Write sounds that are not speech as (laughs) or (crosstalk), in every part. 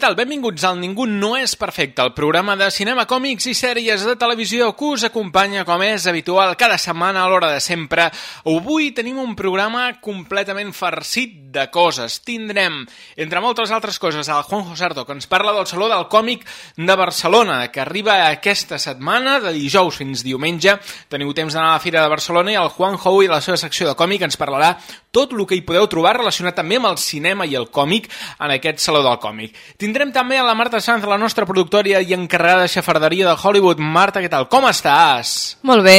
Tal? Benvinguts al Ningú no és perfecte, el programa de cinema, còmics i sèries de televisió que us acompanya, com és habitual, cada setmana a l'hora de sempre. Avui tenim un programa completament farcit de coses. Tindrem, entre moltes altres coses, el Juanjo Sarto, que ens parla del Saló del Còmic de Barcelona, que arriba aquesta setmana, de dijous fins diumenge. Teniu temps d'anar a la Fira de Barcelona i el Juanjo i la seva secció de còmic ens parlarà tot el que hi podeu trobar relacionat també amb el cinema i el còmic en aquest Saló del Còmic. Tindrem també a la Marta Sanz, la nostra productora i encarregada de xafarderia de Hollywood. Marta, què tal? Com estàs? Molt bé.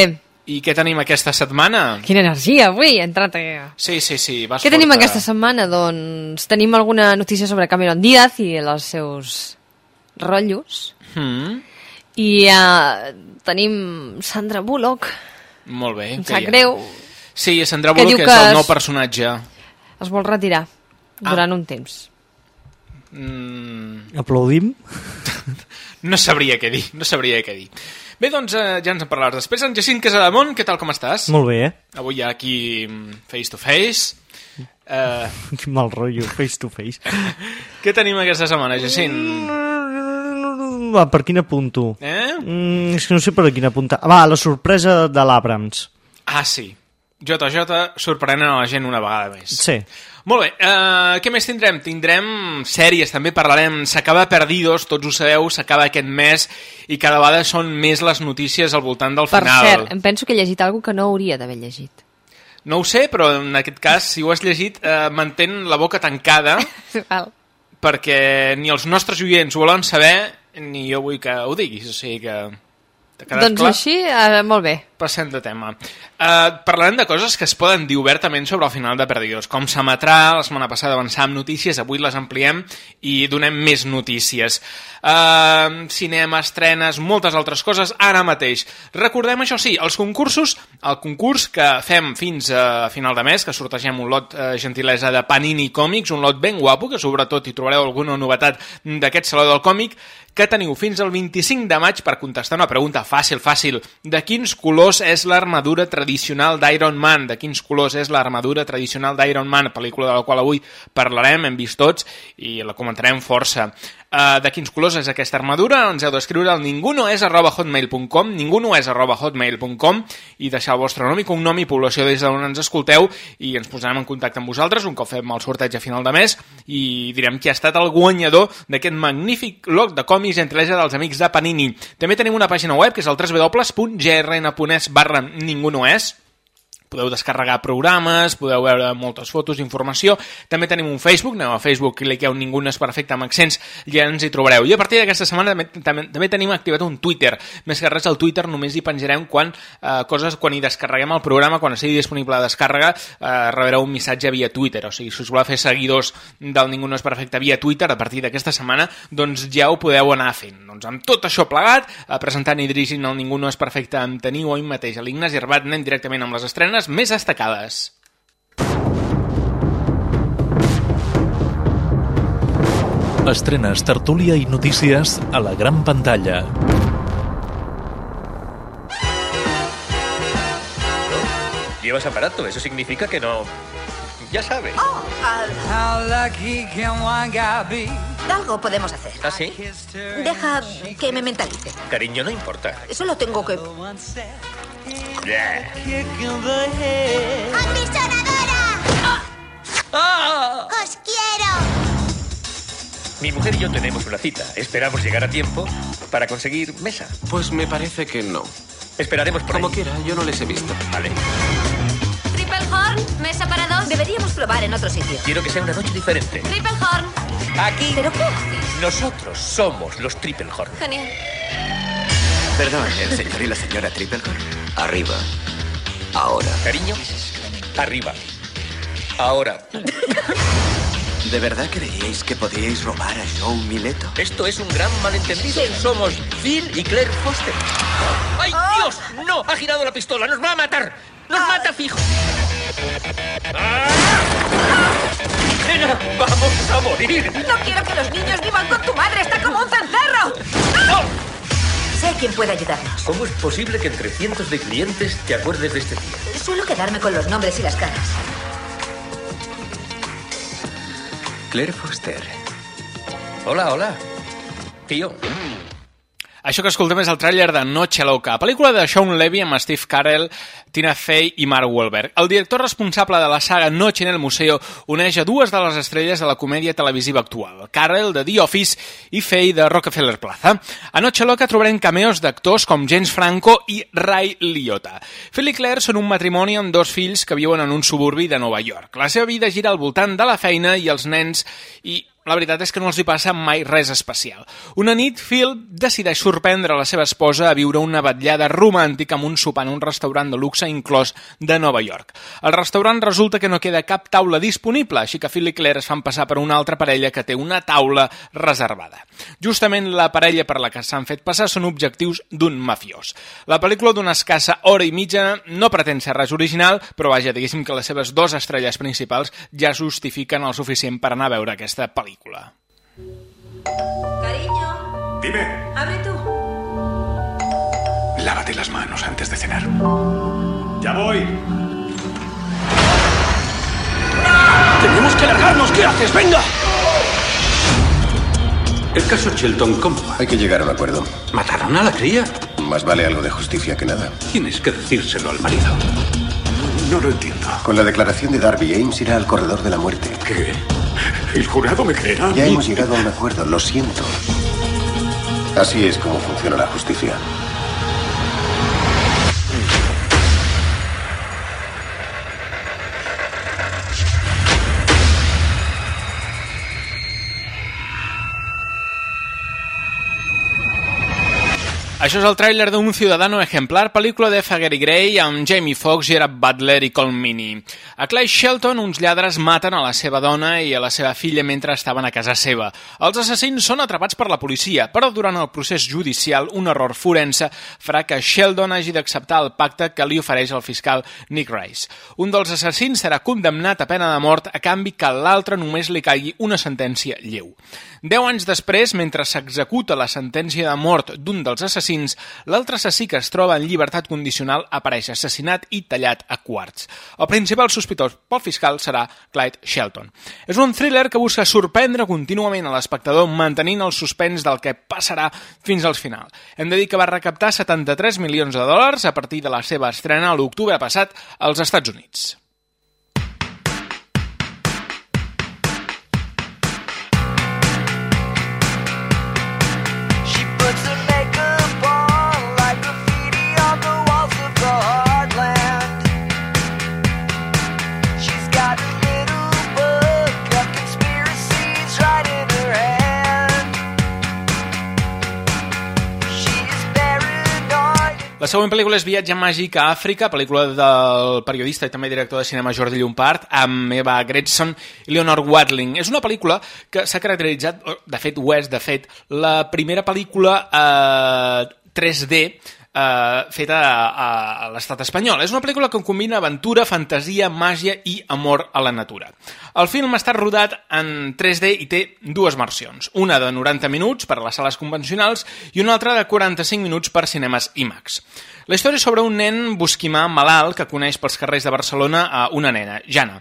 I què tenim aquesta setmana? Quina energia avui, he entrat a... Sí, sí, sí, vas Què tenim forta. aquesta setmana? Doncs tenim alguna notícia sobre Cameron Díaz i els seus rotllos. Mm, I uh, tenim Sandra Bullock, molt bé. em sap ha? Sí, Sandra que Bullock és que el nou es- personatge. es vol retirar Ah. durant un temps. Mm, Aplaudim. (laughs) no sabria què dir, no sabria què dir. Bé, doncs eh, ja ens en parlaràs després. En Jacint Casademont, què tal, com estàs? Molt bé, eh? Avui ja aquí mm, face to face. Eh, (laughs) Quin mal rotllo, face to face. (laughs) què tenim aquesta setmana, Jacint? Va, per quin apunto? Eh? Mm, és que no sé per quin apuntar. Va, la sorpresa de l'Abrams. Ah, sí. JJ sorprenent a la gent una vegada més. Sí. Molt bé, uh, què més tindrem? Tindrem sèries, també parlarem, s'acaba Perdidos, tots ho sabeu, s'acaba aquest mes i cada vegada són més les notícies al voltant del Per final. cert, em penso que he llegit alguna que no hauria d'haver llegit. No ho sé, però en aquest cas, si ho has llegit, eh, mantén la boca tancada (laughs) Val. perquè ni els nostres oients ho volen saber ni jo vull que ho diguis, o sigui que... Doncs clar? així, uh, molt bé. Passem de tema. Uh, parlarem de coses que es poden dir obertament sobre el final de Perdidos. Com s'emetrà, la setmana passada avançàvem notícies, avui les ampliem i donem més notícies. Uh, cinema, estrenes, moltes altres coses, ara mateix. Recordem, això sí, els concursos, el concurs que fem fins a final de mes, que sortegem un lot uh, gentilesa de Panini Còmics, un lot ben guapo, que sobretot hi trobareu alguna novetat d'aquest Saló del Còmic, que teniu fins al 25 de maig per contestar una pregunta fàcil, fàcil. De quins colors és l'armadura tradicional d'Iron Man? De quins colors és l'armadura tradicional d'Iron Man? Pel·lícula de la qual avui parlarem, hem vist tots i la comentarem força. Uh, de quins colors és aquesta armadura? Ens heu d'escriure al ningunoes arroba hotmail.com ningunoes arroba hotmail.com i deixar el vostre nom i cognom i població des d'on ens escolteu i ens posarem en contacte amb vosaltres un cop fem el sorteig a final de mes i direm qui ha estat el guanyador d'aquest magnífic lot de còmics gentilesa dels amics de Panini. També tenim una pàgina web que és el www.grn.es barra ningunoes podeu descarregar programes, podeu veure moltes fotos, informació. També tenim un Facebook, aneu a Facebook, cliqueu Ningú no és perfecte amb accents, i ja ens hi trobareu. I a partir d'aquesta setmana també, també, també tenim activat un Twitter. Més que res, al Twitter només hi penjarem quan eh, coses, quan hi descarreguem el programa, quan estigui disponible a descàrrega, eh, rebreu un missatge via Twitter. O sigui, si us voleu fer seguidors del Ningú no és perfecte via Twitter, a partir d'aquesta setmana, doncs ja ho podeu anar fent. Doncs amb tot això plegat, eh, presentant i dirigint el Ningú no és perfecte, em teniu oi mateix a l'Ignasi Herbat, anem directament amb les estrenes més destacades. Estrenes, tertúlia i notícies a la gran pantalla. Llevas aparato, eso significa que no... Ya sabes. Algo podemos hacer. ¿Ah, sí? Deja que me mentalice. Cariño, no importa. Solo tengo que... Yeah. ¡Ah! ¡Os quiero! Mi mujer y yo tenemos una cita. Esperamos llegar a tiempo para conseguir mesa. Pues me parece que no. Esperaremos por Como ahí. quiera, yo no les he visto. Vale. ¿Triple Horn? ¿Mesa para dos? Deberíamos probar en otro sitio. Quiero que sea una noche diferente. Triple Horn. Aquí ¿Pero qué haces? nosotros somos los Triple Horn. Genial. Perdón, ¿el señor y la señora Triplehorn? Arriba. Ahora. Cariño, arriba. Ahora. ¿De verdad creíais que podíais robar a Joe Mileto? Esto es un gran malentendido. Somos Phil y Claire Foster. ¡Ay, Dios! ¡No! Ha girado la pistola. ¡Nos va a matar! ¡Nos mata fijo! ¡Ah! ¡Nena, ¡Vamos a morir! No quiero que los niños vivan con tu madre. Está como un cencerro. Sé quién puede ayudarnos. ¿Cómo es posible que entre cientos de clientes te acuerdes de este tío? Suelo quedarme con los nombres y las caras. Claire Foster. Hola, hola. Tío. Això que escoltem és el tràiler de Noche Loca, pel·lícula de Sean Levy amb Steve Carell, Tina Fey i Mark Wahlberg. El director responsable de la saga Noche en el Museo uneix a dues de les estrelles de la comèdia televisiva actual, Carell de The Office i Fey de Rockefeller Plaza. A Noche Loca trobarem cameos d'actors com James Franco i Ray Liotta. Phil i Claire són un matrimoni amb dos fills que viuen en un suburbi de Nova York. La seva vida gira al voltant de la feina i els nens i la veritat és que no els hi passa mai res especial. Una nit, Phil decideix sorprendre la seva esposa a viure una batllada romàntica amb un sopar en un restaurant de luxe inclòs de Nova York. El restaurant resulta que no queda cap taula disponible, així que Phil i Claire es fan passar per una altra parella que té una taula reservada. Justament la parella per la que s'han fet passar són objectius d'un mafiós. La pel·lícula d'una escassa hora i mitja no pretén ser res original, però vaja, diguéssim que les seves dues estrelles principals ja justifiquen el suficient per anar a veure aquesta pel·lícula. Cariño, Dime, abre tú. lávate las manos antes de cenar. Ya voy. ¡Tenemos que largarnos! ¿Qué haces? ¡Venga! El caso Shelton, ¿cómo va? Hay que llegar a un acuerdo. ¿Mataron a la cría? Más vale algo de justicia que nada. Tienes que decírselo al marido. No lo entiendo. Con la declaración de Darby, Ames irá al corredor de la muerte. ¿Qué? ¿El jurado me creerá? Ya hemos llegado a un acuerdo, lo siento. Así es como funciona la justicia. Això és el tràiler d'un Ciudadano Ejemplar, pel·lícula de Gary Gray amb Jamie Foxx, Gerard Butler i Colm Meaney. A Clay Shelton, uns lladres maten a la seva dona i a la seva filla mentre estaven a casa seva. Els assassins són atrapats per la policia, però durant el procés judicial un error forense farà que Sheldon hagi d'acceptar el pacte que li ofereix el fiscal Nick Rice. Un dels assassins serà condemnat a pena de mort a canvi que l'altre només li caigui una sentència lleu. Deu anys després, mentre s'executa la sentència de mort d'un dels assassins, l'altre assassí que es troba en llibertat condicional apareix assassinat i tallat a quarts. El principal sospitós pel fiscal serà Clyde Shelton. És un thriller que busca sorprendre contínuament a l'espectador mantenint el suspens del que passarà fins al final. Hem de dir que va recaptar 73 milions de dòlars a partir de la seva estrena l'octubre passat als Estats Units. La següent pel·lícula és Viatge màgic a Àfrica, pel·lícula del periodista i també director de cinema Jordi Llompart, amb Eva Gretson i Leonor Watling. És una pel·lícula que s'ha caracteritzat, de fet ho és, de fet, la primera pel·lícula eh, 3D eh, feta a, a l'estat espanyol. És una pel·lícula que combina aventura, fantasia, màgia i amor a la natura. El film està rodat en 3D i té dues versions, una de 90 minuts per a les sales convencionals i una altra de 45 minuts per cinemes IMAX. La història és sobre un nen bosquimà malalt que coneix pels carrers de Barcelona a una nena, Jana.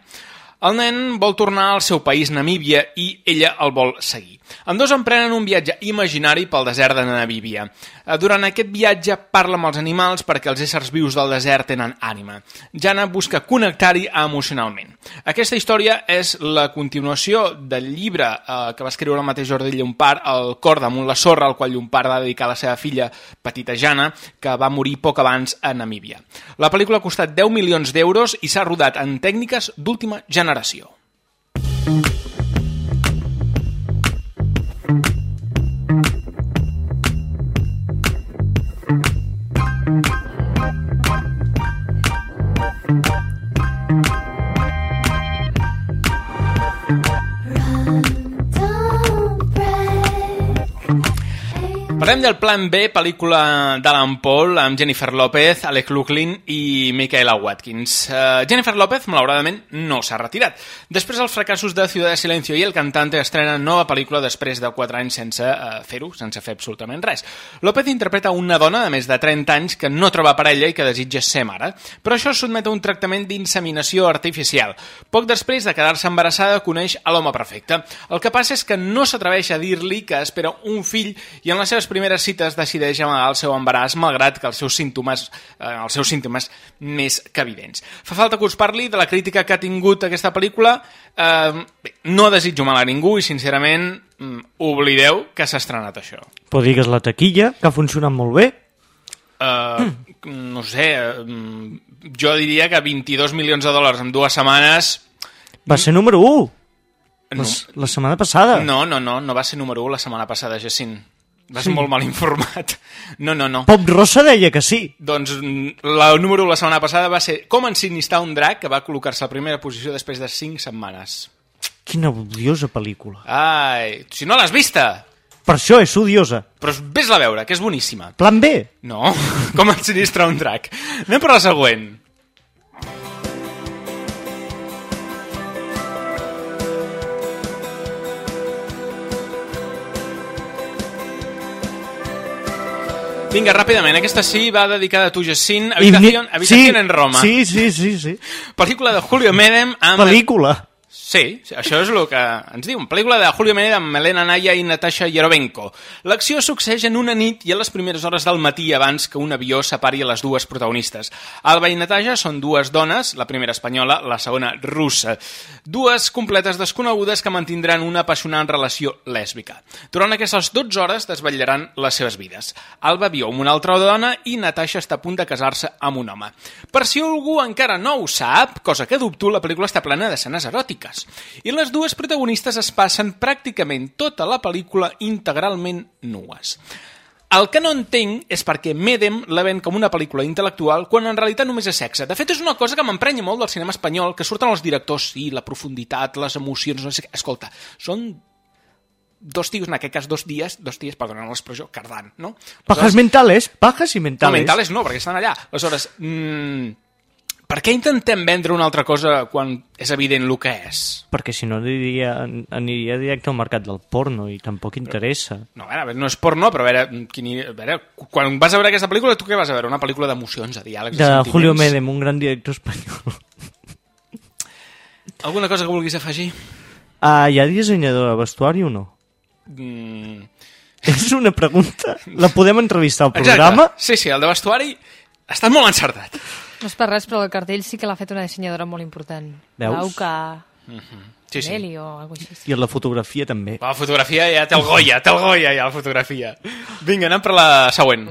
El nen vol tornar al seu país, Namíbia, i ella el vol seguir. En dos emprenen un viatge imaginari pel desert de Namíbia. Eh, Durant aquest viatge parla amb els animals perquè els éssers vius del desert tenen ànima. Jana busca connectar-hi emocionalment. Aquesta història és la continuació del llibre eh, que va escriure el mateix Jordi Llompart, El cor damunt la sorra, al qual Llompart va dedicar a la seva filla petita Jana, que va morir poc abans a Namíbia. La pel·lícula ha costat 10 milions d'euros i s'ha rodat en tècniques d'última generació generació. Mm. Parlem del Plan B, pel·lícula d'Alan Paul amb Jennifer López, Alec Luglin i Michaela Watkins. Uh, Jennifer López, malauradament, no s'ha retirat. Després dels fracassos de Ciudad de Silencio i El Cantante estrena nova pel·lícula després de 4 anys sense uh, fer-ho, sense fer absolutament res. López interpreta una dona de més de 30 anys que no troba parella i que desitja ser mare, però això sotmet a un tractament d'inseminació artificial. Poc després de quedar-se embarassada coneix a l'home perfecte. El que passa és que no s'atreveix a dir-li que espera un fill i en les seves primeres cites decideix amagar el seu embaràs malgrat que els seus símptomes, eh, els seus símptomes més que evidents. Fa falta que us parli de la crítica que ha tingut aquesta pel·lícula. Eh, bé, no desitjo mal a ningú i, sincerament, mm, oblideu que s'ha estrenat això. Però digues la taquilla, que ha funcionat molt bé. Uh, no sé, uh, jo diria que 22 milions de dòlars en dues setmanes... Va ser número 1. No. La, la setmana passada. No, no, no, no va ser número 1 la setmana passada, Jacint. Vas Sí. molt mal informat. No, no, no. Pop Rosa deia que sí. Doncs mm, la número 1 la setmana passada va ser Com ensinistar un drac, que va col·locar-se a la primera posició després de 5 setmanes. Quina odiosa pel·lícula. Ai, si no l'has vista! Per això és odiosa. Però ves-la a veure, que és boníssima. Plan B. No, (laughs) com ensinistra un drac. Anem per la següent. Vinga, ràpidament, aquesta sí va dedicada a tu, Jacint, Habitación, Habitación sí, en Roma. Sí, sí, sí, sí. Pel·lícula de Julio Medem amb... Pel·lícula. Sí, això és el que ens diuen. Pel·lícula de Julio Medem amb Melena Naya i Natasha Yarovenko. L'acció succeeix en una nit i a les primeres hores del matí abans que un avió separi a les dues protagonistes. Alba i Natasha són dues dones, la primera espanyola, la segona russa. Dues completes desconegudes que mantindran una apassionant relació lèsbica. Durant aquestes 12 hores desvetllaran les seves vides. Alba viu amb una altra dona i Natasha està a punt de casar-se amb un home. Per si algú encara no ho sap, cosa que dubto, la pel·lícula està plena d'escenes eròtiques. I les dues protagonistes es passen pràcticament tota la pel·lícula integralment nues. El que no entenc és perquè Medem la ven com una pel·lícula intel·lectual quan en realitat només és sexe. De fet, és una cosa que m'emprenya molt del cinema espanyol, que surten els directors, sí, la profunditat, les emocions, no sé què. Escolta, són dos tios, en aquest cas dos dies, dos dies, perdonen l'expressió, cardant, no? Pajas mentales, pajas i mentales. No, mentales no, perquè estan allà. Aleshores, mm, per què intentem vendre una altra cosa quan és evident el que és? Perquè si no aniria, aniria directe al mercat del porno i tampoc interessa. No, a veure, no és porno, però a veure, quin, a veure, quan vas a veure aquesta pel·lícula, tu què vas a veure? Una pel·lícula d'emocions, de diàlegs, De sentiments? Julio Medem, un gran director espanyol. (laughs) Alguna cosa que vulguis afegir? Ah, hi ha dissenyador de vestuari o no? Mm, (laughs) És una pregunta. La podem entrevistar al programa? Exacte. Sí, sí, el de vestuari està molt encertat. No és per res, però el cartell sí que l'ha fet una dissenyadora molt important. Veus? Lauca Sí, sí. Nelly o alguna cosa així. I la fotografia també. La fotografia ja té el Goya, té el Goya ja, la fotografia. Vinga, anem per la següent.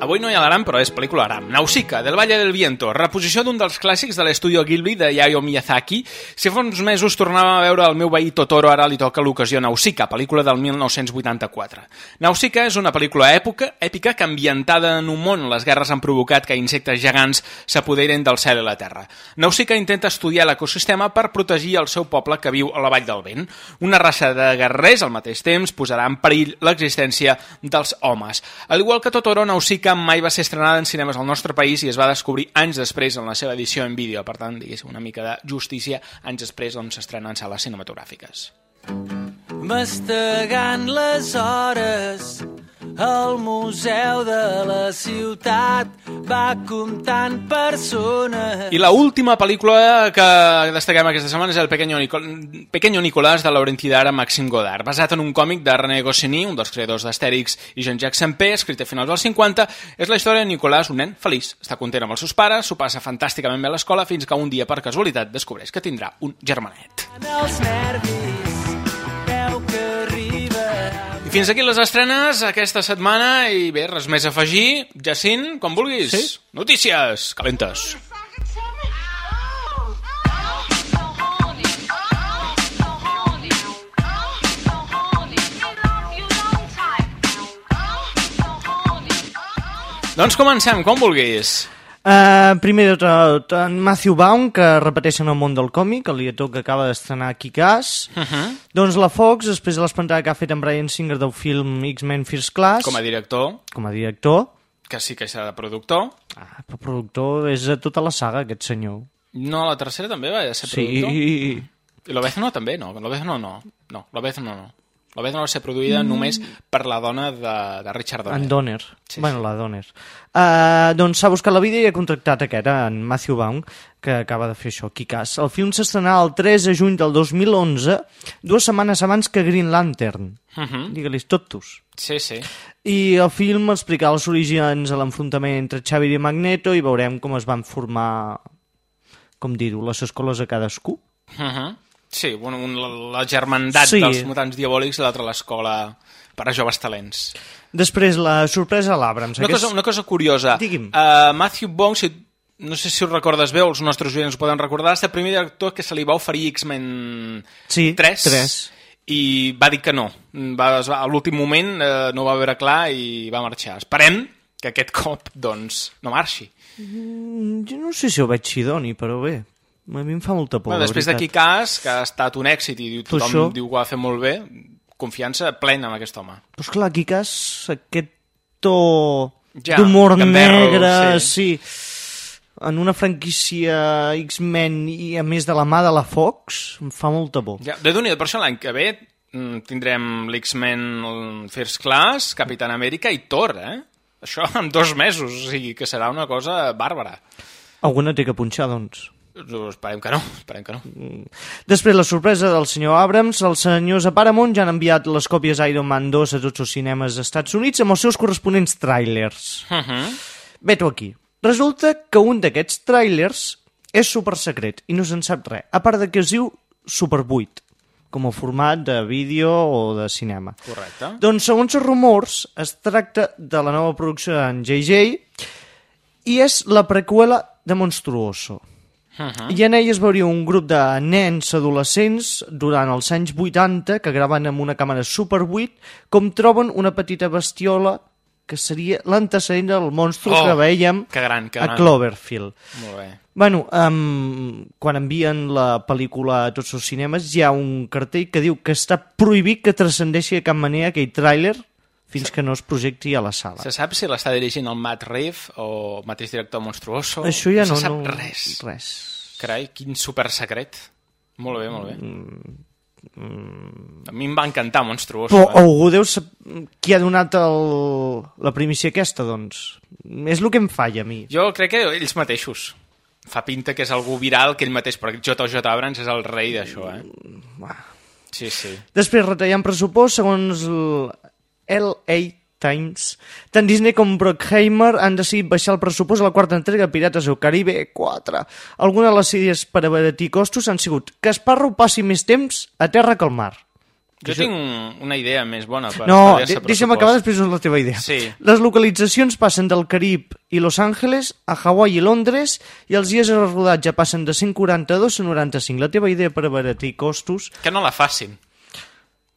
Avui no hi ha l'aram, però és pel·lícula aram. Nausicaa, del Valle del Viento, reposició d'un dels clàssics de l'estudio Ghibli de Hayao Miyazaki. Si fa uns mesos tornàvem a veure el meu veí Totoro, ara li toca l'ocasió Nausicaa, pel·lícula del 1984. Nausicaa és una pel·lícula època, èpica que ambientada en un món les guerres han provocat que insectes gegants s'apoderen del cel i la terra. Nausicaa intenta estudiar l'ecosistema per protegir el seu poble que viu a la Vall del Vent. Una raça de guerrers al mateix temps posarà en perill l'existència dels homes. Al igual que Totoro, Nausicaa mai va ser estrenada en cinemes al nostre país i es va descobrir anys després en la seva edició en vídeo. Per tant, diguéssim, una mica de justícia anys després on s'estrena en sales cinematogràfiques. Mastegant les hores El museu de la ciutat va comptant persones. I la última pel·lícula que destaquem aquesta setmana és El Pequeño, Nico... Pequeño Nicolás de Laurentidara Maxim Godard, basat en un còmic de René Goscinny, un dels creadors d'Astèrix i Jean-Jacques Sempé, escrit a finals dels 50. És la història de Nicolás, un nen feliç. Està content amb els seus pares, s'ho passa fantàsticament bé a l'escola fins que un dia, per casualitat, descobreix que tindrà un germanet. En els nervis I fins aquí les estrenes aquesta setmana i bé, res més a afegir. Jacint, com vulguis. Sí. Notícies calentes. Doncs comencem, com vulguis. Uh, primer de tot, en Matthew Baum, que repeteix en el món del còmic, el director que acaba d'estrenar Kick-Ass. Uh -huh. Doncs la Fox, després de l'espantada que ha fet en Brian Singer del film X-Men First Class, Com a director, com a director, que sí que serà de productor. ah, però productor és de tota la saga, aquest senyor. No, la tercera també va ser Sí, productor. (laughs) I l'Obezno també, no. L'Obezno no. No, l'Obezno no. L'Obezno va ser produïda Mm. només per la dona de, de Richard Donner. En Donner. Sí, bueno, la Donner. Uh, doncs s'ha buscat la vida i ha contractat aquest, en Matthew Baum, que acaba de fer això, Kick-Ass. El film s'estrenarà el 3 de juny del 2011, dues setmanes abans que Green Lantern. Uh -huh. Digue-li totus. Sí, sí. I el film explica els orígens a l'enfrontament entre Xavier i Magneto i veurem com es van formar, com dir-ho, les escoles a cadascú. Uh -huh. Sí, bueno, un, la, germandat Sí. dels mutants diabòlics i l'altra l'escola per a joves talents. Després, la sorpresa a l'Abrams. Una, Aquest- cosa, una cosa curiosa. Digui'm. Uh, Matthew Bong, si, no sé si ho recordes bé els nostres oients ho poden recordar, és el primer director que se li va oferir X-Men Sí, 3, tres. i va dir que no. Va, va, a l'últim moment eh, no va veure clar i va marxar. Esperem que aquest cop doncs, no marxi. Mm, Jo no sé si ho veig idoni, però bé, a mi em fa molta por, Bueno, després d'aquí cas, que ha estat un èxit i diu, tothom això? diu que ho ha fet molt bé, confiança plena en aquest home. Però esclar, Kikas, aquest to Ja, d'humor negre, sí. sí. en una franquícia X-Men i a més de la mà de la Fox, em fa molta por. Ja, de déu per això l'any que ve mm, tindrem l'X-Men First Class, Capitán Amèrica i Thor, eh? Això en dos mesos, o sigui que serà una cosa bàrbara. Alguna té que punxar, doncs. Doncs Esperem que no, esperem que no. Després, la sorpresa del senyor Abrams, els senyors a Paramount ja han enviat les còpies Iron Man 2 a tots els cinemes dels Estats Units amb els seus corresponents tràilers. Uh -huh. Vet-ho aquí. Resulta que un d'aquests tràilers és super secret i no se'n sap res, a part de que es diu Super 8, com a format de vídeo o de cinema. Correcte. Doncs, segons els rumors, es tracta de la nova producció d'en JJ i és la preqüela de Monstruoso. Uh -huh. I en ell es veuria un grup de nens adolescents durant els anys 80 que graven amb una càmera Super 8 com troben una petita bestiola que seria l'antecedent del monstru Oh, que veiem que gran, que a gran. Cloverfield. Molt bé. Bueno, um, quan envien la pel·lícula a tots els cinemes hi ha un cartell que diu que està prohibit que transcendeixi de cap manera aquell tràiler fins que no es projecti a la sala. Se sap si l'està dirigint el Matt Reeves o el mateix director Monstruoso? Això ja no, se sap no, res. res. Carai, quin super secret. Molt bé, molt bé. Mm. A mi em va encantar Monstruoso. Però eh? algú deu saber qui ha donat el, la primícia aquesta, doncs. És el que em falla a mi. Jo crec que ells mateixos. Fa pinta que és algú viral que ell mateix, perquè JJ Abrams és el rei d'això, eh? Sí, sí. Després, retallant pressupost, segons LA Times, tant Disney com Brockheimer han decidit baixar el pressupost a la quarta entrega de Pirates del Caribe 4. Algunes de les idees per abaratir costos han sigut que Sparrow passi més temps a terra que al mar. Jo Això- tinc una idea més bona per No, de- deixa'm acabar després la teva idea. Sí. Les localitzacions passen del Carib i Los Angeles a Hawaii i Londres i els dies de rodatge passen de 142 a 95. La teva idea per abaratir costos... Que no la facin.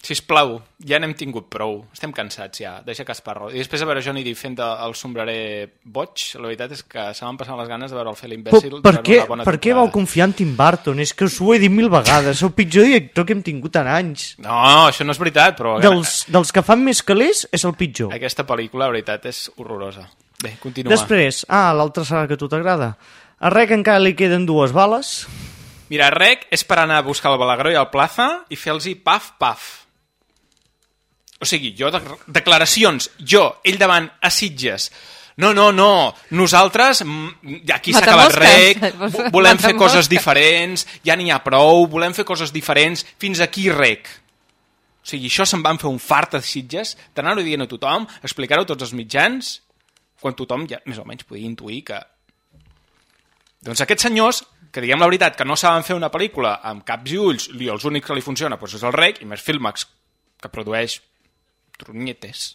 Sisplau, ja n'hem tingut prou. Estem cansats ja. Deixa que es parlo. I després a veure Johnny Depp fent el sombrerer boig, la veritat és que se m'han passat les ganes de veure el fer Per, l'imbècil per, durant què, per què vau confiar en Tim Burton? És que us ho he dit mil vegades. El pitjor director que hem tingut en anys. No, això no és veritat, però... Dels, dels que fan més calés és el pitjor. Aquesta pel·lícula, la veritat, és horrorosa. Bé, continua. Després, ah, l'altra saga que a tu t'agrada. A Rec encara li queden dues bales. Mira, rec és per anar a buscar el Balagró i el Plaza i fer-los paf, paf. O sigui, jo, de, declaracions, jo, ell davant a Sitges, no, no, no, nosaltres, mm, aquí s'ha acabat rec, (laughs) vo- volem fer coses diferents, ja n'hi ha prou, volem fer coses diferents, fins aquí rec. O sigui, això se'n van fer un fart a Sitges, d'anar-ho dient a tothom, explicar-ho tots els mitjans, quan tothom ja més o menys podia intuir que... Doncs aquests senyors, que diguem la veritat, que no saben fer una pel·lícula amb caps i ulls, i els únics que li funciona doncs és el rec, i més Filmax, que produeix tronyetes,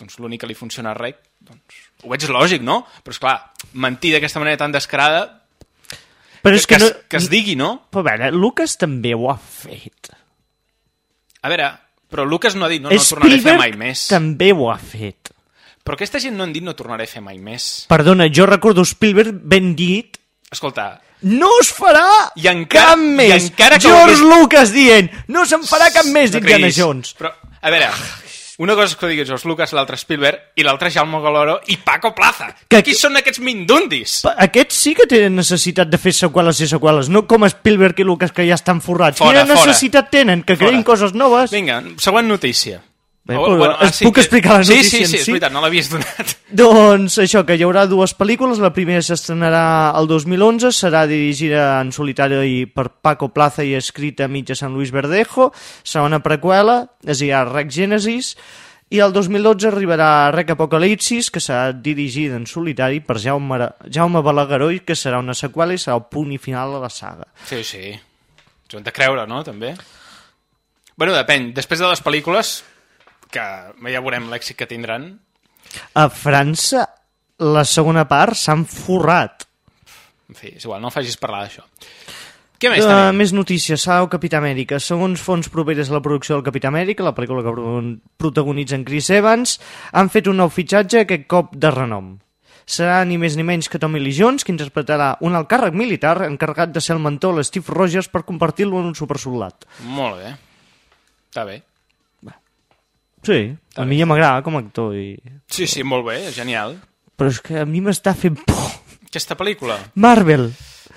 doncs l'únic que li funciona al rec, doncs ho veig lògic, no? Però és clar, mentir d'aquesta manera tan descarada, Però que, és que, que, no... es, que es digui, no? Però a veure, Lucas també ho ha fet. A veure, però Lucas no ha dit no, no tornaré a fer mai més. també ho ha fet. Però aquesta gent no han dit no tornaré a fer mai més. Perdona, jo recordo Spielberg ben dit Escolta, no es farà I encara- cap més. i encara que George volgués- Lucas dient no se'n farà cap més no d'Indiana. Jones. Però, a veure, una cosa és que ho digui George Lucas, l'altre Spielberg, i l'altre Jaume Galoro i Paco Plaza. Que- Qui són aquests mindundis? Pa- Aquests sí que tenen necessitat de fer seqüeles i seqüeles, no com Spielberg i Lucas que ja estan forrats. Fora, Quina fora. necessitat tenen? Que Fora. creïn coses noves? Vinga, següent notícia. Bé, però es puc explicar la sí, notícia Sí, en sí, és si? veritat, no l'havies donat. (laughs) Doncs això, que hi haurà dues pel·lícules, la primera s'estrenarà el 2011, serà dirigida en solitari per Paco Plaza i escrita mitja San Luis Verdejo, serà una preqüela, és a dir, Rec Genesis, i el 2012 arribarà Rec Apocalipsis, que serà dirigida en solitari per Jaume, Jaume Balagueró i que serà una seqüela i serà el punt i final de la saga. Sí, sí. Ens ho hem de creure, no, també? Bueno, depèn. Després de les pel·lícules, que ja veurem l'èxit que tindran, A França, la segona part s'han forrat. en fi, és igual, no facis parlar d'això. Què més Uh, tenim? més notícies, Sao Capità Amèrica. Segons fons properes a la producció del Capità Amèrica, la pel·lícula que pro- protagonitza en Chris Evans, han fet un nou fitxatge, aquest cop de renom. Serà ni més ni menys que Tommy Lee Jones, que interpretarà un alt càrrec militar encarregat de ser el mentor a Steve Rogers per convertir-lo en un supersoldat. Molt bé. Està bé. Sí, a mi ja m'agrada com a actor. I... Sí, sí, molt bé, genial. Però és que a mi m'està fent por. Aquesta pel·lícula? Marvel.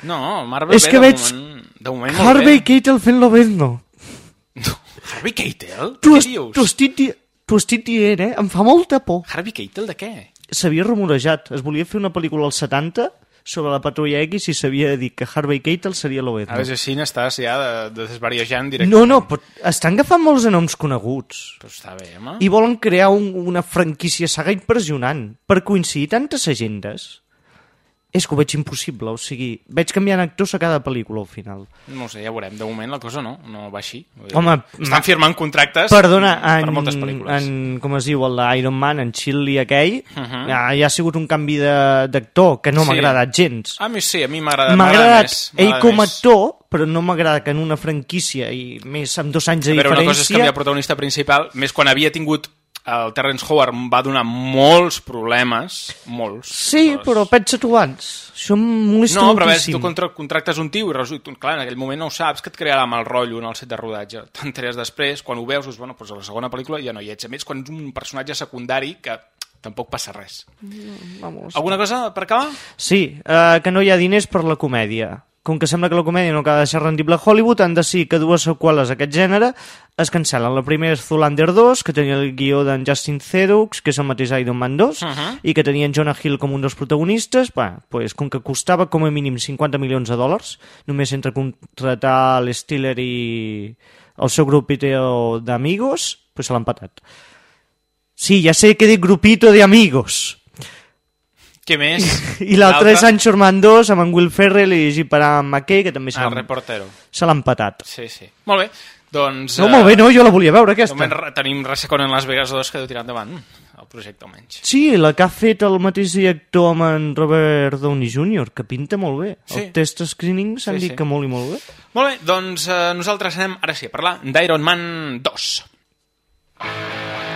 No, Marvel És bé, que de veig moment, de moment molt Harvey bé. Keitel fent Lobezno. Harvey Keitel? Tu, Què dius? tu estic, di- tu estic dient, eh? Em fa molta por. Harvey Keitel de què? s'havia rumorejat. Es volia fer una pel·lícula als 70 sobre la patrulla X i s'havia dit que Harvey Keitel seria A l'Obezno. veure, així n'estàs ja de, de desvariejant directament. No, no, però estan agafant molts noms coneguts. Però està bé, home. I volen crear un, una franquícia saga impressionant. Per coincidir tantes agendes, és que ho veig impossible. O sigui, veig canviant actors a cada pel·lícula al final. No sé, ja veurem. De moment la cosa no, no va així. Home, estan ma- firmant contractes Perdona, per en, moltes pel·lícules. en, com es diu, el d'Iron Man, en Chili aquell, Uh -huh. ja, ja ha sigut un canvi de- d'actor que no Sí. m'ha agradat gens. A mi sí, a mi M'ha m'agrada agradat més. ell com a actor, però no m'agrada que en una franquícia i més amb dos anys de A veure, una cosa és diferència... canviar el protagonista principal, més quan havia tingut el Terrence Howard va donar molts problemes, molts. Sí, però pensa tu abans. Això em molesta No, però a veure, si tu contra contractes un tio i resulta, clar, en aquell moment no ho saps, que et crearà mal rotllo en el set de rodatge. T'enteres després, quan ho veus, dius, bueno, doncs a la segona pel·lícula ja no hi ets. A més, quan ets un personatge secundari que tampoc passa res. Vamos. Alguna cosa per acabar? Sí, eh, que no hi ha diners per la comèdia. Com que sembla que la comèdia no acaba de ser rendible a Hollywood, han decidit que dues seqüeles d'aquest gènere es cancel·len. La primera és Zoolander 2, que tenia el guió d'en Justin Theroux, que és el mateix Iron Man 2, Uh -huh. i que tenia en Jonah Hill com un dels protagonistes, bah, pues, com que costava com a mínim 50 milions de dòlars, només entre contratar l'Stiller i el seu grupito d'amigos, pues se l'han patat. Sí, ja sé que dic grupito de amigos. Què més? I l'altre és Sancho Ormandós amb en Will Ferrell i Giparam McKay, que també se ah, l'han... El reportero. L'ha empatat. Sí, sí. Molt bé. Doncs... No, molt eh, bé, no, jo la volia veure, aquesta. Moment, tenim Resacon en Las Vegas 2 que deu tirar endavant el projecte, almenys. Sí, la que ha fet el mateix director amb en Robert Downey Jr., que pinta molt bé. Sí. El test screening s'han sí, dit sí. que molt i molt bé. Molt bé, doncs eh, nosaltres anem ara sí a parlar d'Iron Man 2. Iron Man 2.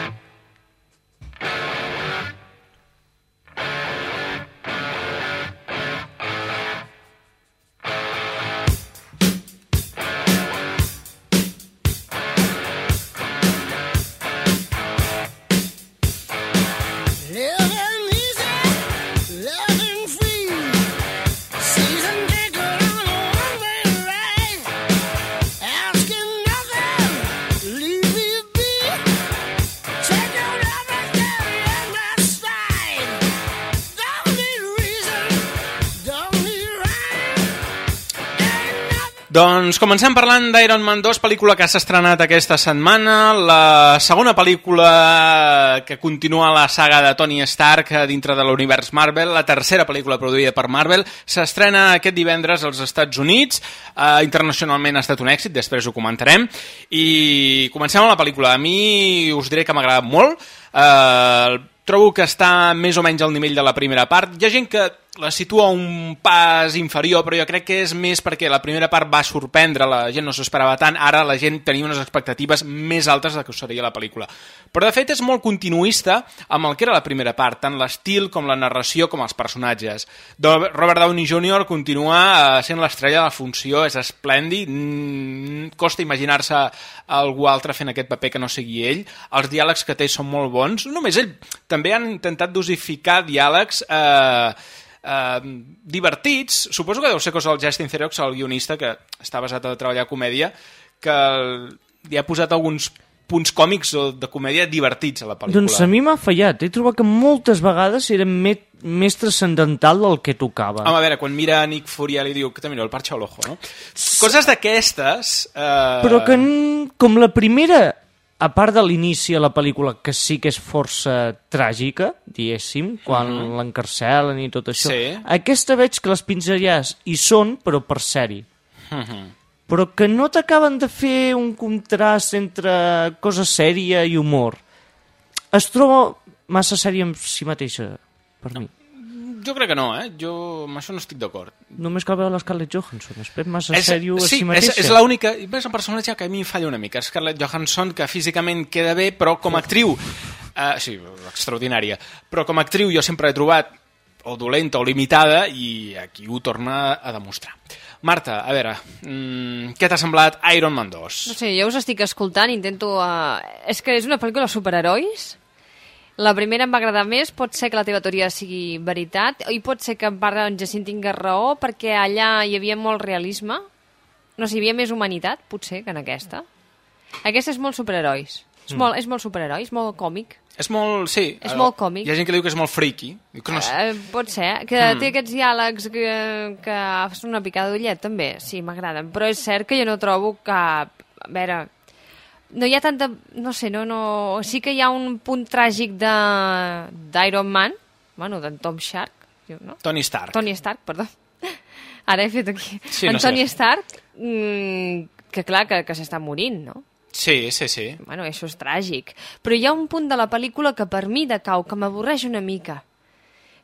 Doncs comencem parlant d'Iron Man 2, pel·lícula que s'ha estrenat aquesta setmana, la segona pel·lícula que continua la saga de Tony Stark dintre de l'univers Marvel, la tercera pel·lícula produïda per Marvel, s'estrena aquest divendres als Estats Units, eh, internacionalment ha estat un èxit, després ho comentarem, i comencem amb la pel·lícula. A mi us diré que m'ha agradat molt, eh, trobo que està més o menys al nivell de la primera part. Hi ha gent que la situa un pas inferior, però jo crec que és més perquè la primera part va sorprendre, la gent no s'ho esperava tant, ara la gent tenia unes expectatives més altes de que seria la pel·lícula. Però de fet és molt continuista amb el que era la primera part, tant l'estil com la narració com els personatges. Robert Downey Jr. continua eh, sent l'estrella de la funció, és esplèndid, mm, costa imaginar-se algú altre fent aquest paper que no sigui ell, els diàlegs que té són molt bons, no només ell, també han intentat dosificar diàlegs eh, eh, divertits, suposo que deu ser cosa del Justin Theroux, el guionista, que està basat a treballar comèdia, que li ha posat alguns punts còmics o de comèdia divertits a la pel·lícula. Doncs a mi m'ha fallat. He trobat que moltes vegades era me més transcendental del que tocava. Home, a veure, quan mira Nick Furia li diu que te miro el parche a l'ojo, no? Coses d'aquestes... Eh... Però que, com la primera, a part de l'inici a la pel·lícula, que sí que és força tràgica, diguéssim, quan Mhm. l'encarcelen i tot això, Sí. aquesta veig que les pinzellars hi són, però per sèrie. Mhm. Però que no t'acaben de fer un contrast entre cosa sèria i humor. Es troba massa sèria en si mateixa, per mi. Jo crec que no, eh? Jo amb això no estic d'acord. Només cal veure l'Scarlett Johansson, es pren massa És, sèrio a sí, si és, mateixa. és l'única... És un personatge que a mi em falla una mica. Scarlett Johansson, que físicament queda bé, però com a actriu... Eh, sí, extraordinària. Però com a actriu jo sempre he trobat o dolenta o limitada i aquí ho torna a demostrar. Marta, a veure, mm, què t'ha semblat Iron Man 2? No sé, jo us estic escoltant, intento... Uh... És que és una pel·lícula de superherois. La primera em va agradar més, pot ser que la teva teoria sigui veritat, i pot ser que en part en Jacint tingués raó, perquè allà hi havia molt realisme. No sé, hi havia més humanitat, potser, que en aquesta. Aquesta és molt superherois. És, Mm. molt, és molt superheroi, és molt còmic. És molt... Sí. És eh, molt còmic. Hi ha gent que diu que és molt freaky. Diu que no. Eh, pot ser, que Mm. mm. té aquests diàlegs que, que són una picada d'ullet, també, sí, m'agraden. Però és cert que jo no trobo cap... A veure, no hi ha tanta... No sé, no, no... Sí que hi ha un punt tràgic d'Iron Man, bueno, d'en Tom Shark, no? Tony Stark. Tony Stark, perdó. Ara he fet aquí. Sí, en no sé. Tony Stark, mm, que clar, que, que s'està morint, no? Sí, sí, sí. Bueno, això és tràgic. Però hi ha un punt de la pel·lícula que per mi decau, que m'avorreix una mica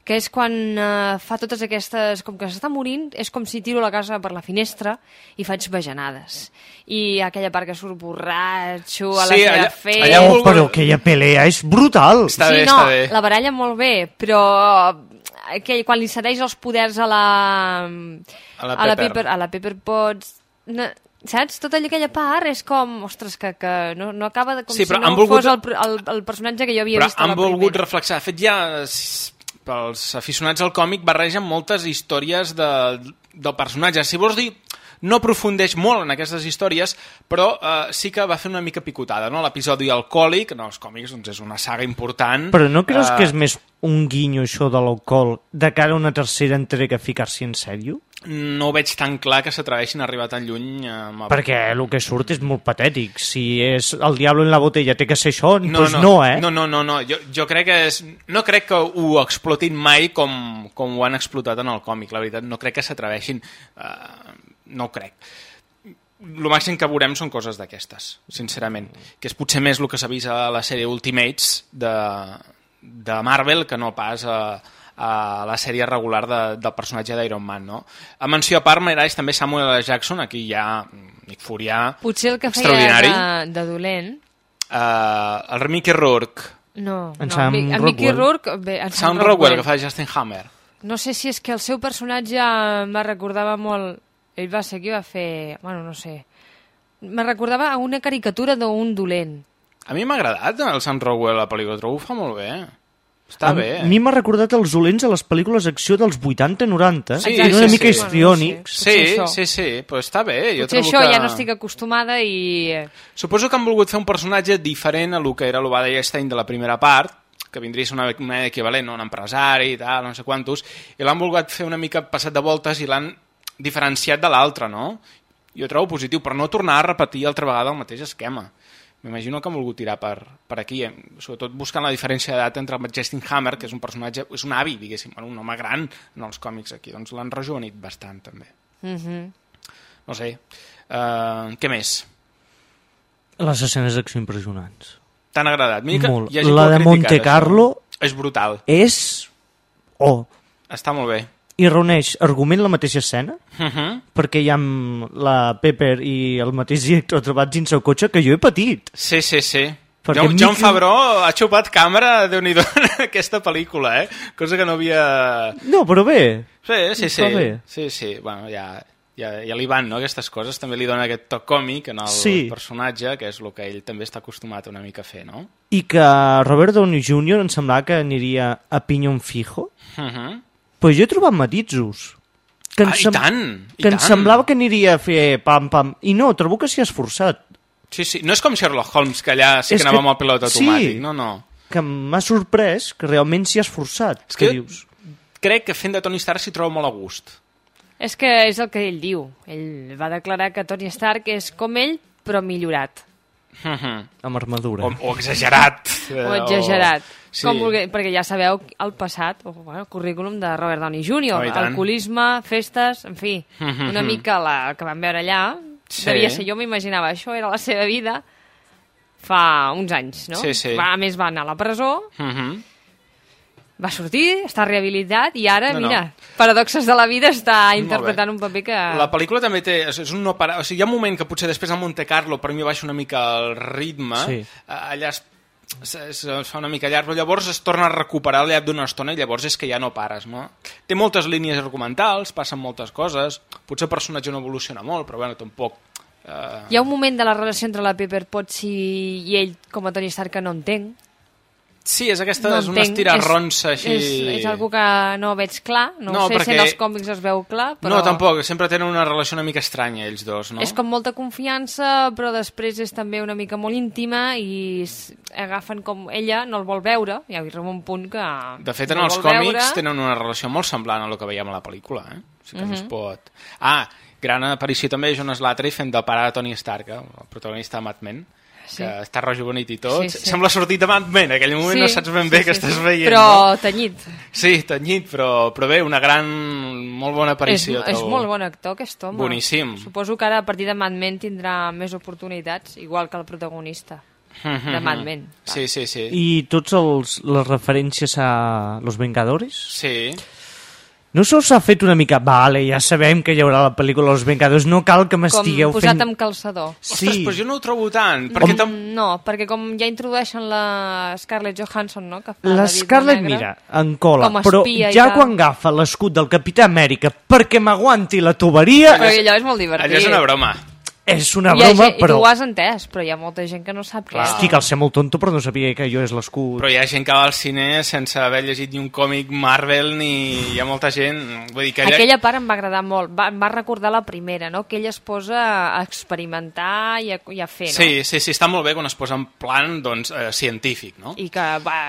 que és quan eh, fa totes aquestes... Com que s'està morint, és com si tiro la casa per la finestra i faig bajanades. I aquella part que surt borratxo, a la Sí, seva allà- fe... allà Oh, però aquella pelea és brutal. Està sí, bé, no, està bé. la baralla molt bé, però aquell, quan li cedeix els poders a la... A la a la Pepper. Pepper, a la Pepper Potts... No, saps? Tota aquella part és com... Ostres, que, que no, no acaba de... Com Sí, si però no han volgut- fos el, el, el personatge que jo havia Però vist a han la volgut primera. reflexar. De fet, ja pels aficionats al còmic barregen moltes històries de, del personatge. Si vols dir, no aprofundeix molt en aquestes històries, però eh, sí que va fer una mica picotada, no? L'episodi alcohòlic, en els còmics doncs, és una saga important. Però no creus Eh, que és més un guinyo això de l'alcohol de cara a una tercera entrega ficar-s'hi en sèrio? No veig tan clar que s'atreveixin a arribar tan lluny amb... el- Perquè el que surt és molt patètic. Si és el diablo en la botella té que ser això, No, doncs no, no, eh? No, no, no, no. Jo, jo crec que és... No crec que ho explotin mai com, com ho han explotat en el còmic, la veritat. No crec que s'atreveixin. Uh, no ho crec. El màxim que veurem són coses d'aquestes, sincerament. Que és potser més el que s'ha vist a la sèrie Ultimates de, de Marvel que no pas a, a la sèrie regular de, del personatge d'Iron Man, no? A menció a part mereix també Samuel L. Jackson, aquí hi ha Nick Furià, Potser el que feia extraordinari. de, de dolent... Uh, el Mickey Rourke, No, En no, Sam Mickey. Rourke... Bé, en Sam Sam Rockwell, Rockwell. que fa Justin Hammer. No sé si és que el seu personatge va recordava molt... Ell va ser qui va fer... Bueno, no sé. Me recordava a una caricatura d'un dolent. A mi m'ha agradat el Sam Rockwell, la pel·lícula, trobo ho fa molt bé. Està a bé. A mi m'ha recordat els dolents a les pel·lícules d'acció dels 80-90. Sí, eren sí, una sí. mica histriònics. Sí, sí, sí, però està bé. Jo Potser trobo això que... ja no estic acostumada i... Suposo que han volgut fer un personatge diferent a lo que era l'Obada Stein de la primera part, que vindria a ser una, una equivalent, no? un empresari i tal, no sé quantos, i l'han volgut fer una mica passat de voltes i l'han diferenciat de l'altre, no? jo trobo positiu, per no tornar a repetir altra vegada el mateix esquema. M'imagino que han volgut tirar per, per aquí, eh? sobretot buscant la diferència d'edat entre el Justin Hammer, que és un personatge, és un avi, diguéssim, bueno, un home gran en els còmics aquí, doncs l'han rejuvenit bastant, també. Mhm. No sé, uh, què més? Les escenes d'acció impressionants. T'han agradat? Mira que Molt. hi ha La de Monte això. Carlo És brutal. és... Oh, Està molt bé. I reuneix argument la mateixa escena, Uh -huh. perquè hi ha la Pepper i el mateix director trobats dins el cotxe, que jo he patit. Sí, sí, sí. Perquè Mickey- Jaume Fabró ha xupat càmera, déu nhi (laughs) en aquesta pel·lícula, eh? Cosa que no havia... No, però bé. Sí, sí, sí. Bé. Sí, sí. Bueno, ja, ja, ja li van, no?, aquestes coses. També li dona aquest toc còmic en el Sí. personatge, que és el que ell també està acostumat una mica a fer, no? I que Robert Downey Jr. em semblava que aniria a pinyón fijo, Uh -huh. Però jo he trobat matisos. Que Ah, i sem- tant, i que em tant. semblava que aniria a fer pam, pam. I no, trobo que s'hi ha esforçat. Sí, sí. No és com Sherlock Holmes, que allà sí És que anava que- amb el pilot sí. automàtic. No, no. Que m'ha sorprès que realment s'hi ha esforçat. És que que dius... crec que fent de Tony Stark s'hi troba molt a gust. És que és el que ell diu. Ell va declarar que Tony Stark és com ell, però millorat. -huh. Amb armadura. o, o exagerat. eh, O exagerat. Sí. Com vulgui, perquè ja sabeu el passat, o bueno, el currículum de Robert Downey Jr., Oh, alcoholisme, festes, en fi, Mhm. una mica la que vam veure allà, Sí. devia ser, jo m'imaginava, això era la seva vida fa uns anys, no? Sí, sí. Va, a més va anar a la presó, Uh -huh. Va sortir, està rehabilitat i ara, No, no. mira, paradoxes de la vida està interpretant un paper que... La pel·lícula també té... És és un no parar... O sigui, hi ha un moment que potser després a Monte Carlo per mi baixa una mica el ritme. Sí. Allà es, es, es, es fa una mica llarg, però llavors es torna a recuperar al llarg d'una estona i llavors és que ja no pares, no? Té moltes línies argumentals, passen moltes coses, potser el personatge no evoluciona molt, però bueno, tampoc... Eh, Hi ha un moment de la relació entre la Pepper Potts i, i ell, com a Tony Stark, que no entenc. Sí, és aquesta, no és una estirarronsa així... És, és algo que no veig clar, no, No, sé si en perquè- els còmics es veu clar, però... No, tampoc, sempre tenen una relació una mica estranya ells dos, no? És com molta confiança, però després és també una mica molt íntima i agafen com ella no el vol veure, i arriba un punt que... De fet, en no el els còmics veure. tenen una relació molt semblant a lo que veiem a la pel·lícula, eh? O sigui que no es Mhm. pot... Ah, gran aparició també John Slattery fent de pare de Tony Stark, eh? el protagonista de Mad Men, Sí. que està rejuvenit i tot. Sí, sí. Sembla sortit de Mad Men, en aquell moment Sí, no saps ben bé sí, què sí, estàs sí. veient. Però no? tenyit. Sí, tenyit, però, però bé, una gran... molt bona És, aparició. és trobo. molt bon actor, aquest home. Boníssim. Suposo que ara, a partir de Mad Men, tindrà més oportunitats, igual que el protagonista de Mad Men. Sí, sí, sí. I tots els, les referències a Los Vengadores? Sí. No se us ha fet una mica... Vale, ja sabem que hi haurà la pel·lícula Los Vengadores, no cal que Com m'estigueu posat fent... amb calçador. Ostres, però jo no ho trobo tant, perquè tam... Mm, No, perquè com ja introdueixen la Scarlett Johansson, no? Que fa La Scarlett, Negre, mira, en cola, Com però ja tal. quan agafa l'escut del Capità Amèrica perquè m'aguanti la tuberia, Però allò és molt divertit. Allò és una broma. És una broma, gent, I però... tu ho has entès, però hi ha molta gent que no sap què és. Hosti, cal ser molt tonto, però no sabia que allò és l'escut. Però hi ha gent que va al cine sense haver llegit ni un còmic Marvel ni... Hi ha molta gent... Vull dir que allà... Aquella part em va agradar molt, va, em va recordar la primera, no? que ella es posa a experimentar i a, i a fer, no? Sí, sí, sí, està molt bé quan es posa en plan doncs, eh, científic, no? I que va,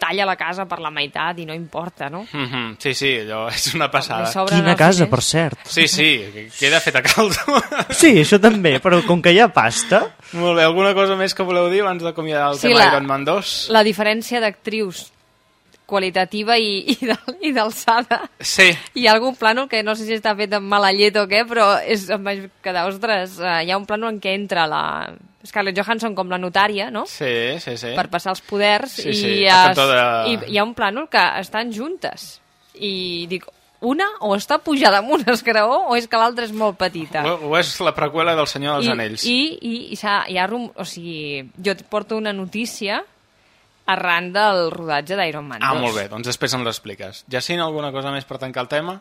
talla la casa per la meitat i no importa, no? Mm -hmm. Sí, sí, allò és una passada. Quina casa, diners. per cert. Sí, sí, que queda fet a caldo. Sí, això també, però com que hi ha pasta... molt bé, alguna cosa més que voleu dir abans d'acomiadar el Sí, tema la- Iron Man 2? La diferència d'actrius qualitativa i, i d'alçada. Sí. Hi ha algun plànol que no sé si està fet amb mala llet o què, però és, em vaig quedar, ostres, eh, hi ha un plànol en què entra la Scarlett Johansson com la notària, no? Sí, sí, sí. per passar els poders Sí, i, sí, es, de- i hi ha un plànol que estan juntes i dic, una o està pujada amb un esgraó o és que l'altra és molt petita O, o és la preqüela del Senyor dels I, Anells. i, i, i s'ha- hi ha rum... o sigui, jo et porto una notícia arran del rodatge d'Iron Man 2 Ah, molt bé, doncs després em l'expliques. Jacint, alguna cosa més per tancar el tema?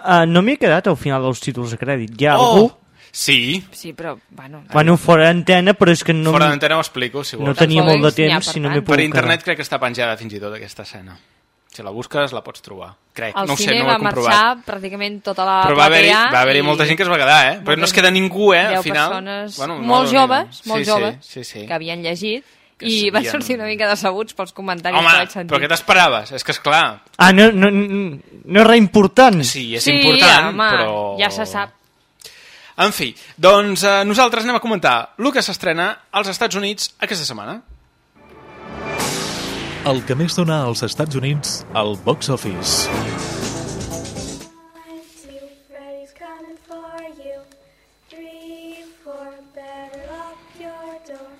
Uh, no m'hi he quedat al final dels títols de crèdit. Hi ha Oh! algú... Sí, sí, però, bueno, Bueno, fora d'antena, però és que no... fora d'antena ho explico, si vols. No tenia molt de ha temps per si no m'he Per pogut internet quedar. crec que està penjada fins i tot aquesta escena. Si la busques, la pots trobar. Crec, el no ho sé, cine no ho va he comprovat. marxar pràcticament tota la Però va haver-hi va haver i molta gent que es va quedar, eh? Però no es queda ningú, eh, al final. persones Bueno, no, molt no, joves, molt sí, joves, Sí, sí, sí. que havien llegit Que i van sabien. sortir una mica decebuts pels comentaris Home, que vaig sentir. però què t'esperaves? És que, és clar, Ah, no, no, no, no és res important. sí, és sí, important, home, però... ja se sap. En fi, doncs eh, nosaltres anem a comentar el que s'estrena als Estats Units aquesta setmana. El que més dona als Estats Units al box office. Door.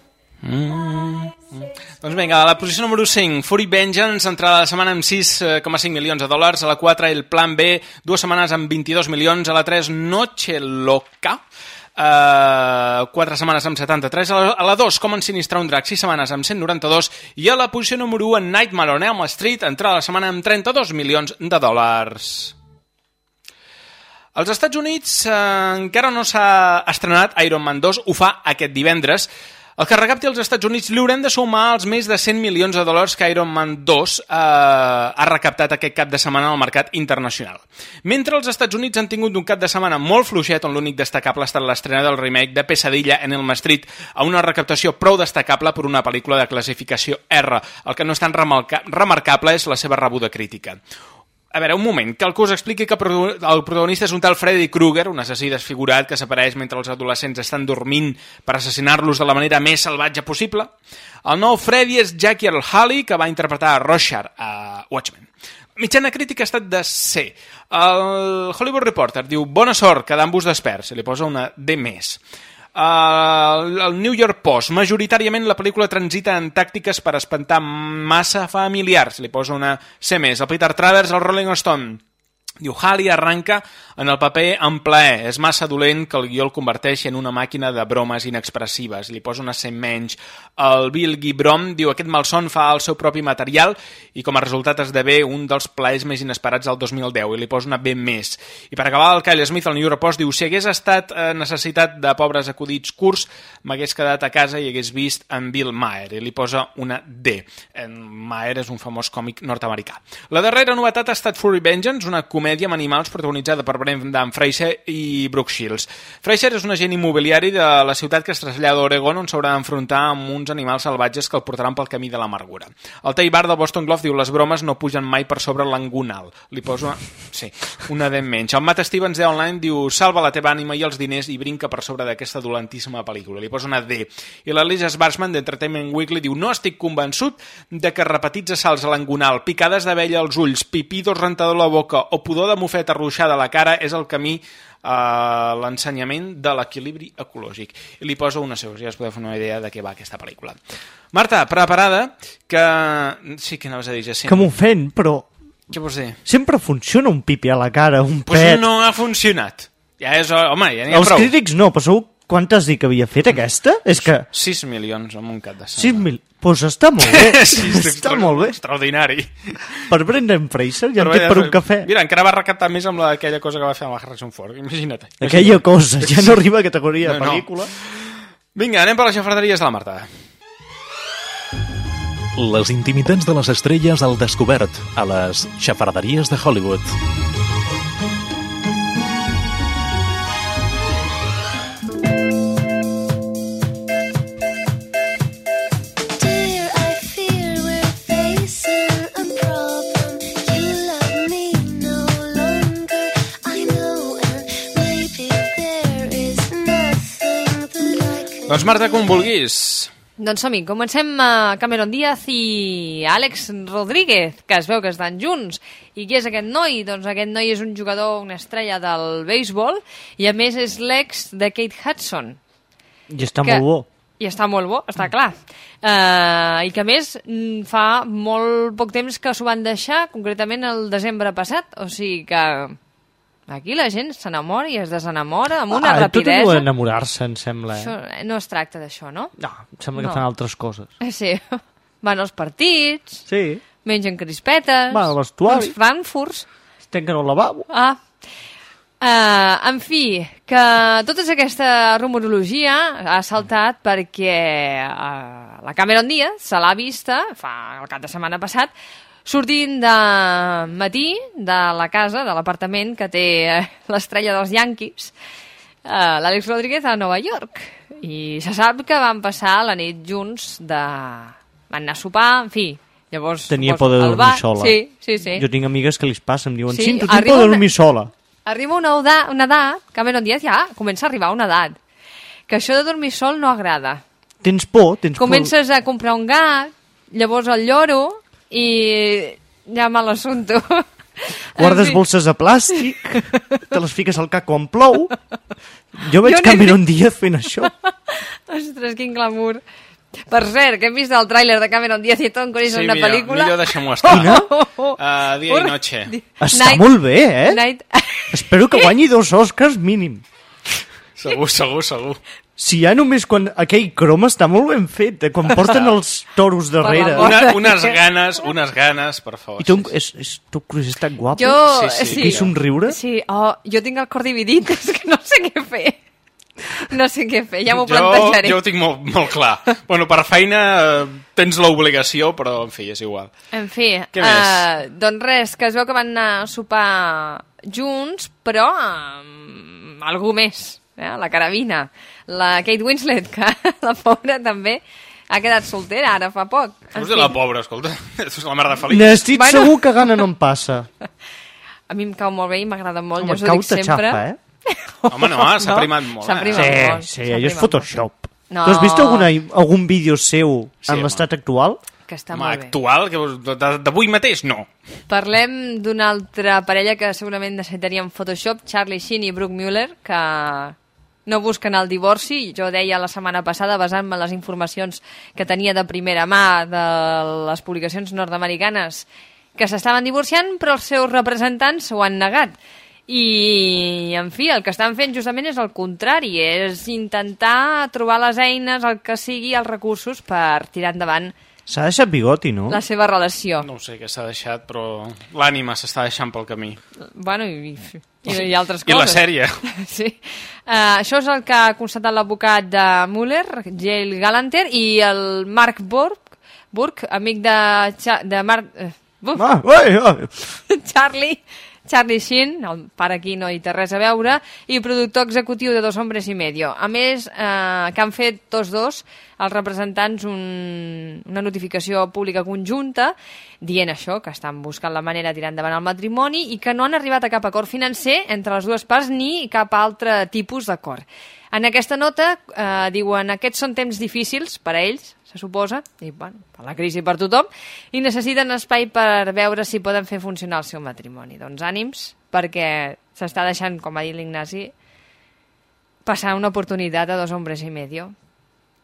Doncs vinga, a la posició número 5, Fury Vengeance, entrada de setmana amb 6,5 milions de dòlars, a la 4 el Plan B, dues setmanes amb 22 milions, a la 3 Noche Loca, uh, 4 setmanes amb 73, a la, a la 2 Com ensinistrar un drac, 6 setmanes amb 192, i a la posició número 1 Nightmare on Elm Street, entrada de setmana amb 32 milions de dòlars. Als Estats Units eh, encara no s'ha estrenat Iron Man 2, ho fa aquest divendres. El que recapti als Estats Units li haurem de sumar els més de 100 milions de dòlars que Iron Man 2 eh, ha recaptat aquest cap de setmana al mercat internacional. Mentre els Estats Units han tingut un cap de setmana molt fluixet on l'únic destacable ha estat l'estrena del remake de Pesadilla en el Street a una recaptació prou destacable per una pel·lícula de classificació R. El que no és tan remarca remarcable és la seva rebuda crítica. A veure, un moment, que algú us expliqui que el protagonista és un tal Freddy Krueger, un assassí desfigurat que s'apareix mentre els adolescents estan dormint per assassinar-los de la manera més salvatge possible. El nou Freddy és Jackie Earl Haley, que va interpretar a Rorschach a Watchmen. Mitjana crítica ha estat de C. El Hollywood Reporter diu bona sort quedant-vos desperts, i li posa una D més. Uh, el New York Post, majoritàriament la pel·lícula transita en tàctiques per espantar massa familiars, li posa una C més. El Peter Travers, el Rolling Stone, diu Halley arranca en el paper en plaer, és massa dolent que el guió el converteixi en una màquina de bromes inexpressives, li posa una C menys. El Bill Gibrom diu aquest malson fa el seu propi material i com a resultat esdevé un dels plaers més inesperats del 2010 i li posa una B més. I per acabar el Kyle Smith al New York Post diu si hagués estat necessitat de pobres acudits curts m'hagués quedat a casa i hagués vist en Bill Maher i li posa una D. En Maher és un famós còmic nord-americà. La darrera novetat ha estat Fury Vengeance, una comèdia amb animals protagonitzada per Brendan Fraser i Brooke Shields. Fraser és un agent immobiliari de la ciutat que es trasllada a Oregon on s'haurà d'enfrontar amb uns animals salvatges que el portaran pel camí de l'amargura. El Tay Bar del Boston Globe diu les bromes no pugen mai per sobre l'angonal. Li poso sí, una de menys. El Matt Stevens de Online diu salva la teva ànima i els diners i brinca per sobre d'aquesta dolentíssima pel·lícula. Li posa una D. I la Lisa Schwarzman d'Entertainment Weekly diu no estic convençut de que repetits assalts a l'angonal, picades d'abella als ulls, pipidos rentador a la boca o pudor de mofeta arruixada a la cara és el camí a l'ensenyament de l'equilibri ecològic. I li poso una seu, ja us podeu fer una idea de què va aquesta pel·lícula. Marta, preparada, que... Sí, que anaves a dir, Jacint? Que m'ofèn, però Què vols dir? sempre funciona un pipi a la cara, un Pues pet. no ha funcionat. Ja és, home, ja n'hi ha Els prou. crítics no, però segur quantes dir que havia fet aquesta? És que 6 milions amb un cap de 6 mil... Doncs està molt bé, (laughs) Sí, està molt bé. Extraordinari. Per Brendan Fraser ja Però per un cafè. Mira, encara va recaptar més amb la- aquella cosa que va fer amb la Harrison Ford. Imagina't. Aquella cosa, ja no arriba a categoria de No, no. pel·lícula. Vinga, anem per les xafarderies de la Marta. Les intimitats de les estrelles al descobert a les xafarderies de Hollywood. Doncs Marta, com vulguis. Doncs som-hi, comencem a Cameron Díaz i Àlex Rodríguez, que es veu que estan junts. I qui és aquest noi? Doncs aquest noi és un jugador, una estrella del béisbol, i a més és l'ex de Kate Hudson. I està que- molt bo. I està molt bo, està clar. Uh, I que a més mm, fa molt poc temps que s'ho van deixar, concretament el desembre passat, o sigui que aquí la gent s'enamora i es desenamora amb una ah, tot rapidesa. diu enamorar-se, em sembla. Eh? Això, no es tracta d'això, no? No, em sembla que No. fan altres coses. Eh, (laughs) Sí, van als partits, Sí, mengen crispetes, Van a l'estuari. uns frankfurts... es tanquen al lavabo. Ah, Uh, en fi, que tota aquesta rumorologia ha saltat perquè uh, la Cameron Díaz se l'ha vista fa el cap de setmana passat sortint de matí de la casa, de l'apartament que té eh, l'estrella dels Yankees, uh, l'Àlex Rodríguez a Nova York. I se sap que van passar la nit junts de... van anar a sopar, en fi, Llavors, Tenia por de dormir sola. Sí, sí, sí. Jo tinc amigues que li passa, em diuen, Sí, tu arriba por de una- dormir sola. arriba una, edat, una edat, Cameron Diaz ja comença a arribar a una edat, que això de dormir sol no agrada. Tens por, tens Comences a comprar un gat, llavors el lloro i ja mal assunto. por. Guardes bolses de plàstic, te les fiques al cap quan plou. Jo veig Jo Cameron Diaz fent això. Ostres, quin glamour. Per cert, que hem vist el tràiler de Cameron Diaz i Tom Cruise Sí, en una millor, pel·lícula. millor deixem-ho (laughs) estar. Quina? Uh, dia i noche. Està Night- molt bé, eh? Night... Espero que guanyi dos Oscars mínim. Segur, segur, segur. Si ja només quan aquell croma està molt ben fet, eh? quan porten els toros darrere. Una, unes ganes, unes ganes, per favor. I Tom, és, és, Tom Cruise és tan guapo. Jo, Sí, sí. Aquell somriure. Sí, oh, jo tinc el cor dividit, (laughs) és que no sé què fer. No sé què fer, ja m'ho plantejaré. jo ho tinc molt, molt clar. Bueno, per feina eh, tens l'obligació, però en fi, és igual. En fi, Què més? eh, doncs res, que es veu que van anar a sopar junts, però amb algú més, eh? la carabina. La Kate Winslet, que (laughs) la pobra també ha quedat soltera ara fa poc. Us de la pobra, escolta. (laughs) És la merda feliç. N'estic Bueno. segur que gana no em passa. (laughs) a mi em cau molt bé i m'agrada molt, Home, jo us ho dic sempre. xafa, eh? Home, no, s'ha primat molt. S'ha eh? primat Sí, molt. sí, s'ha allò és Photoshop. No. Tu has vist alguna, algun vídeo seu Sí, en l'estat actual? Que està Home, molt bé. actual, que d'avui mateix, no. Parlem d'una altra parella que segurament necessitaríem Photoshop, Charlie Sheen i Brooke Muller, que no busquen el divorci. Jo deia la setmana passada, basant-me en les informacions que tenia de primera mà de les publicacions nord-americanes, que s'estaven divorciant, però els seus representants ho han negat. I, en fi, el que estan fent justament és el contrari, és intentar trobar les eines, el que sigui, els recursos per tirar endavant S'ha deixat bigoti, no? la seva relació. No sé què s'ha deixat, però l'ànima s'està deixant pel camí. Bueno, i, i, i altres I coses. la sèrie. (laughs) Sí. Uh, això és el que ha constatat l'advocat de Muller, Gail Galanter, i el Mark Burke, Burke amic de, Cha de Mark... Uh, Ah, ui, ui. (laughs) Charlie, Charlie Sheen, el pare aquí no hi té res a veure, i productor executiu de Dos Hombres i Medio. A més, eh, que han fet tots dos, els representants, un, una notificació pública conjunta dient això, que estan buscant la manera de tirar endavant el matrimoni i que no han arribat a cap acord financer entre les dues parts ni cap altre tipus d'acord. En aquesta nota eh, diuen aquests són temps difícils per a ells, se suposa, i bueno, per la crisi per tothom, i necessiten espai per veure si poden fer funcionar el seu matrimoni. Doncs ànims, perquè s'està deixant, com va dir l'Ignasi, passar una oportunitat a dos hombres i medio,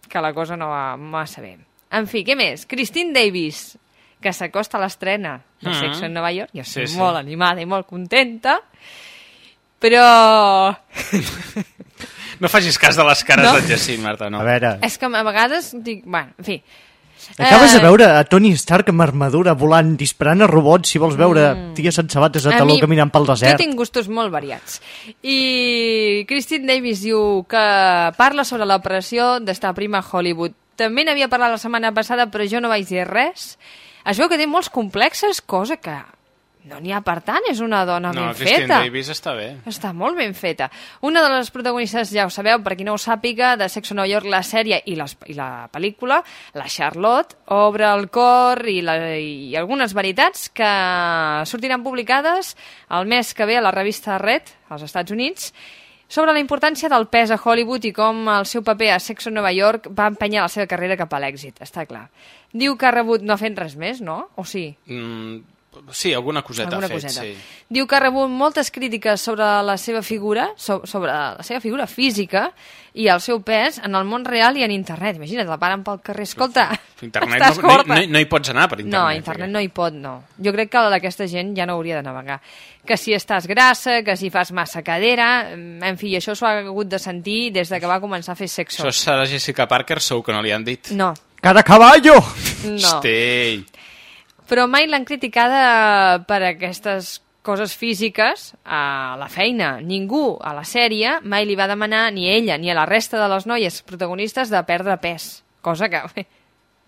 que la cosa no va massa bé. En fi, què més? Christine Davis, que s'acosta a l'estrena de Mhm. Sexo en Nova York. Jo Sí, estic sí. molt animada i molt contenta, però (laughs) No facis cas de les cares No? d'en Jacint, Marta, no. A veure, és que a vegades dic... Bueno, en fi. acabes Eh, de veure a Tony Stark amb armadura volant, disparant a robots, si vols veure mm. tia sense sabates a A taló mi- caminant pel Jo desert. tinc gustos molt variats. I Christine Davis diu que parla sobre la pressió d'estar prima a Hollywood. També n'havia parlat la setmana passada, però jo no vaig dir res. Es veu que té molts complexes, cosa que no n'hi ha per tant, és una dona No, ben Christine feta. Davis està bé. Està molt ben feta. Una de les protagonistes, ja ho sabeu, per qui no ho sàpiga, de Sexo Nova York, la sèrie i, les, i la pel·lícula, la Charlotte, obre el cor i, la, i algunes veritats que sortiran publicades el mes que ve a la revista Red, als Estats Units, sobre la importància del pes a Hollywood i com el seu paper a Sexo Nova York va empenyar la seva carrera cap a l'èxit, està clar. Diu que ha rebut, no fet res més, no? O sí? Mm, sí, alguna coseta alguna ha fet, coseta. sí. Diu que ha rebut moltes crítiques sobre la seva figura, so, sobre la seva figura física i el seu pes en el món real i en internet. Imagina't, la paren pel carrer. Escolta, Internet estàs no, no, gorda. no, no hi pots anar per internet. No, internet no hi pot, no. Jo crec que aquesta gent ja no hauria de navegar. Que si estàs grassa, que si fas massa cadera... En fi, això s'ho ha hagut de sentir des de que va començar a fer sexo. Això és Sarah Jessica Parker, segur que no li han dit. No, Cara caballo! no. Hòstia. Però mai l'han criticada per aquestes coses físiques a la feina. Ningú a la sèrie mai li va demanar, ni ella ni a la resta de les noies protagonistes, de perdre pes. Cosa que,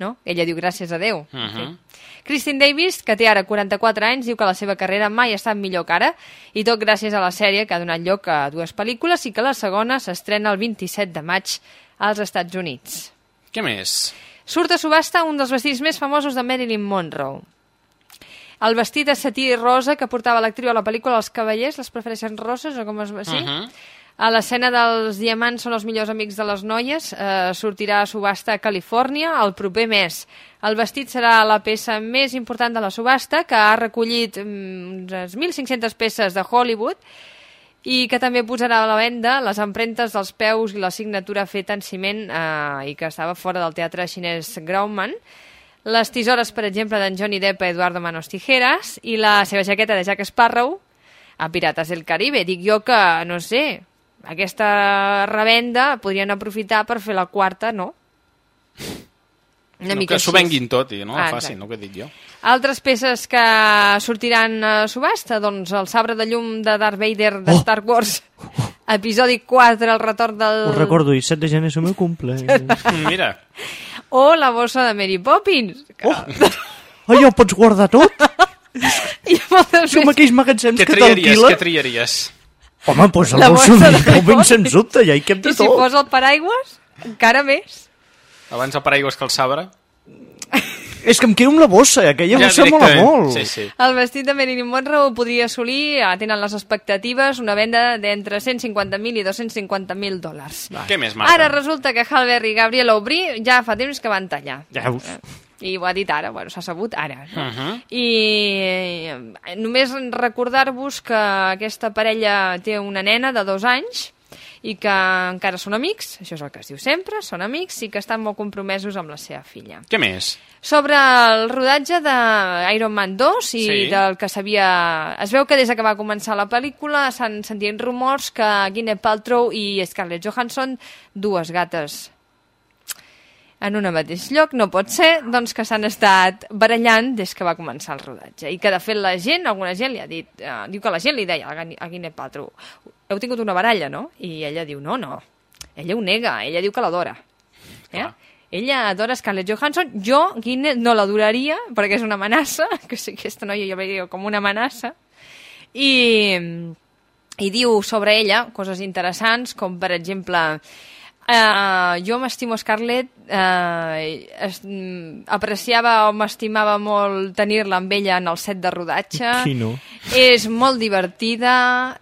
no? Ella diu gràcies a Déu. Uh -huh. Christine Davis, que té ara 44 anys, diu que la seva carrera mai ha estat millor que ara, i tot gràcies a la sèrie que ha donat lloc a dues pel·lícules i que la segona s'estrena el 27 de maig als Estats Units. Què més? Surt a subhasta un dels vestits més famosos de Marilyn Monroe. El vestit de setí rosa que portava l'actriu a la pel·lícula Els Cavallers, les prefereixen roses o com es va? Sí? Mhm. A l'escena dels diamants són els millors amics de les noies, eh, sortirà a subhasta a Califòrnia el proper mes. El vestit serà la peça més important de la subhasta, que ha recollit mm, unes 1.500 peces de Hollywood i que també posarà a la venda les empremtes dels peus i la signatura feta en ciment eh, i que estava fora del teatre xinès Grauman. Les tisores, per exemple, d'en Johnny Depp a Eduardo Manos Tijeras i la seva jaqueta de Jack Sparrow a Pirates del Caribe. Dic jo que, no sé, aquesta revenda podrien aprofitar per fer la quarta, no? Una no, mica que s'ho venguin tot i no Ah, facin, no que dic jo. Altres peces que sortiran a subhasta, doncs el sabre de llum de Darth Vader de Star Wars, episodi 4, el retorn del... Us recordo, i 7 de gener és el meu cumple. (laughs) Mira, O la bossa de Mary Poppins. Que... Oh, ja ho pots guardar tot? (laughs) I moltes Som aquells magatzems que t'alquila. Què triaries? Home, doncs La meu bossa de Mary ben sens Poppins. dubte, ja hi cap I de si tot. fos el paraigües, encara més. Abans el paraigües que el sabre? (laughs) És que em quedo amb la bossa, eh? aquella bossa mola molt. Sí, sí. El vestit de Marilyn Monroe podria assolir, atenen les expectatives, una venda d'entre 150.000 i 250.000 dòlars. Què més, Marta? Ara resulta que Halber i Gabriel Aubry ja fa temps que van tallar. Ja veus. I ho ha dit ara, bueno, s'ha sabut ara. No? Uh -huh. I eh, només recordar-vos que aquesta parella té una nena de dos anys i que encara són amics, això és el que es diu sempre, són amics i que estan molt compromesos amb la seva filla. Què més? Sobre el rodatge de Iron Man 2 i Sí. del que s'havia... Es veu que des que va començar la pel·lícula s'han sentit rumors que Gwyneth Paltrow i Scarlett Johansson, dues gates en un mateix lloc, no pot ser, doncs que s'han estat barallant des que va començar el rodatge. I que, de fet, la gent, alguna gent li ha dit... Eh, diu que la gent li deia a Gani- a Gwyneth Paltrow heu tingut una baralla, no? I ella diu, no, no. Ella ho nega, ella diu que l'adora. Eh? Ella adora Scarlett Johansson, jo, Gwyneth, no l'adoraria, perquè és una amenaça, (laughs) que sí, aquesta noia jo veia com una amenaça, i, i diu sobre ella coses interessants, com per exemple Uh, jo m'estimo Scarlett, uh, es, mm, apreciava o m'estimava molt tenir-la amb ella en el set de rodatge. (laughs) Qui no? És molt divertida,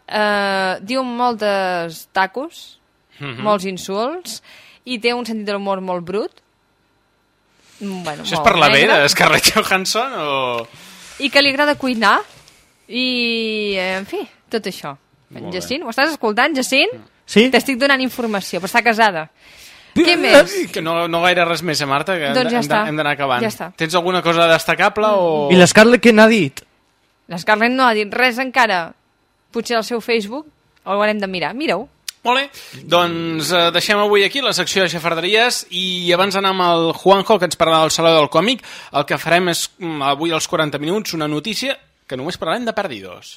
uh, diu moltes tacos, Mhm. molts insults, i té un sentit de l'humor molt brut. Mm, Bueno, Això és per la de Scarlett Johansson o... I que li agrada cuinar, i, en fi, tot això. Molt bé. Jacint, ho estàs escoltant, Jacint? Sí? T'estic donant informació, però està casada. Què més? Que no, no gaire res més, eh, Marta? Que Doncs ja hem està. Hem d'anar acabant. Ja està. Tens alguna cosa destacable o... I l'Scarlett què n'ha dit? L'Scarlett no ha dit res encara. Potser al seu Facebook o ho haurem de mirar. Mira-ho. Molt bé, doncs eh, deixem avui aquí la secció de xafarderies i abans d'anar amb el Juanjo, que ens parlarà del Saló del Còmic, el que farem és, mm, avui als 40 minuts, una notícia que només parlarem de perdidos.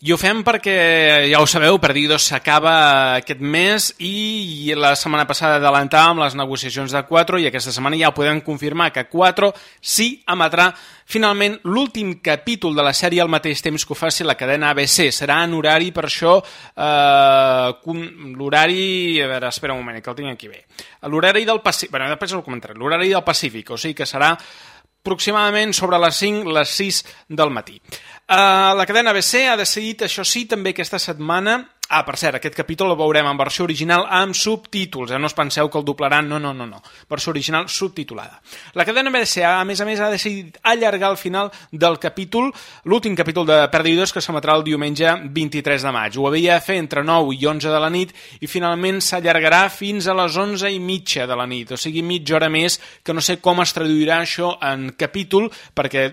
I ho fem perquè, ja ho sabeu, Perdidos s'acaba aquest mes i la setmana passada adelantàvem les negociacions de 4 i aquesta setmana ja podem confirmar que 4 sí emetrà finalment l'últim capítol de la sèrie al mateix temps que ho faci la cadena ABC. Serà en horari, per això, eh, l'horari... A veure, espera un moment, que el tinc aquí bé. L'horari del Pacífic... Bueno, després ho comentaré. L'horari del Pacífic, o sigui que serà aproximadament sobre les 5, les 6 del matí. Uh, la cadena ABC ha decidit, això sí, també aquesta setmana... Ah, per cert, aquest capítol el veurem en versió original amb subtítols, eh? no us penseu que el doblaran, no, no, no, no. Versió original subtitulada. La cadena ABC, a més a més, ha decidit allargar el final del capítol, l'últim capítol de Perdidos, que s'emetrà el diumenge 23 de maig. Ho havia de fer entre 9 i 11 de la nit i finalment s'allargarà fins a les 11 i mitja de la nit, o sigui, mitja hora més, que no sé com es traduirà això en capítol, perquè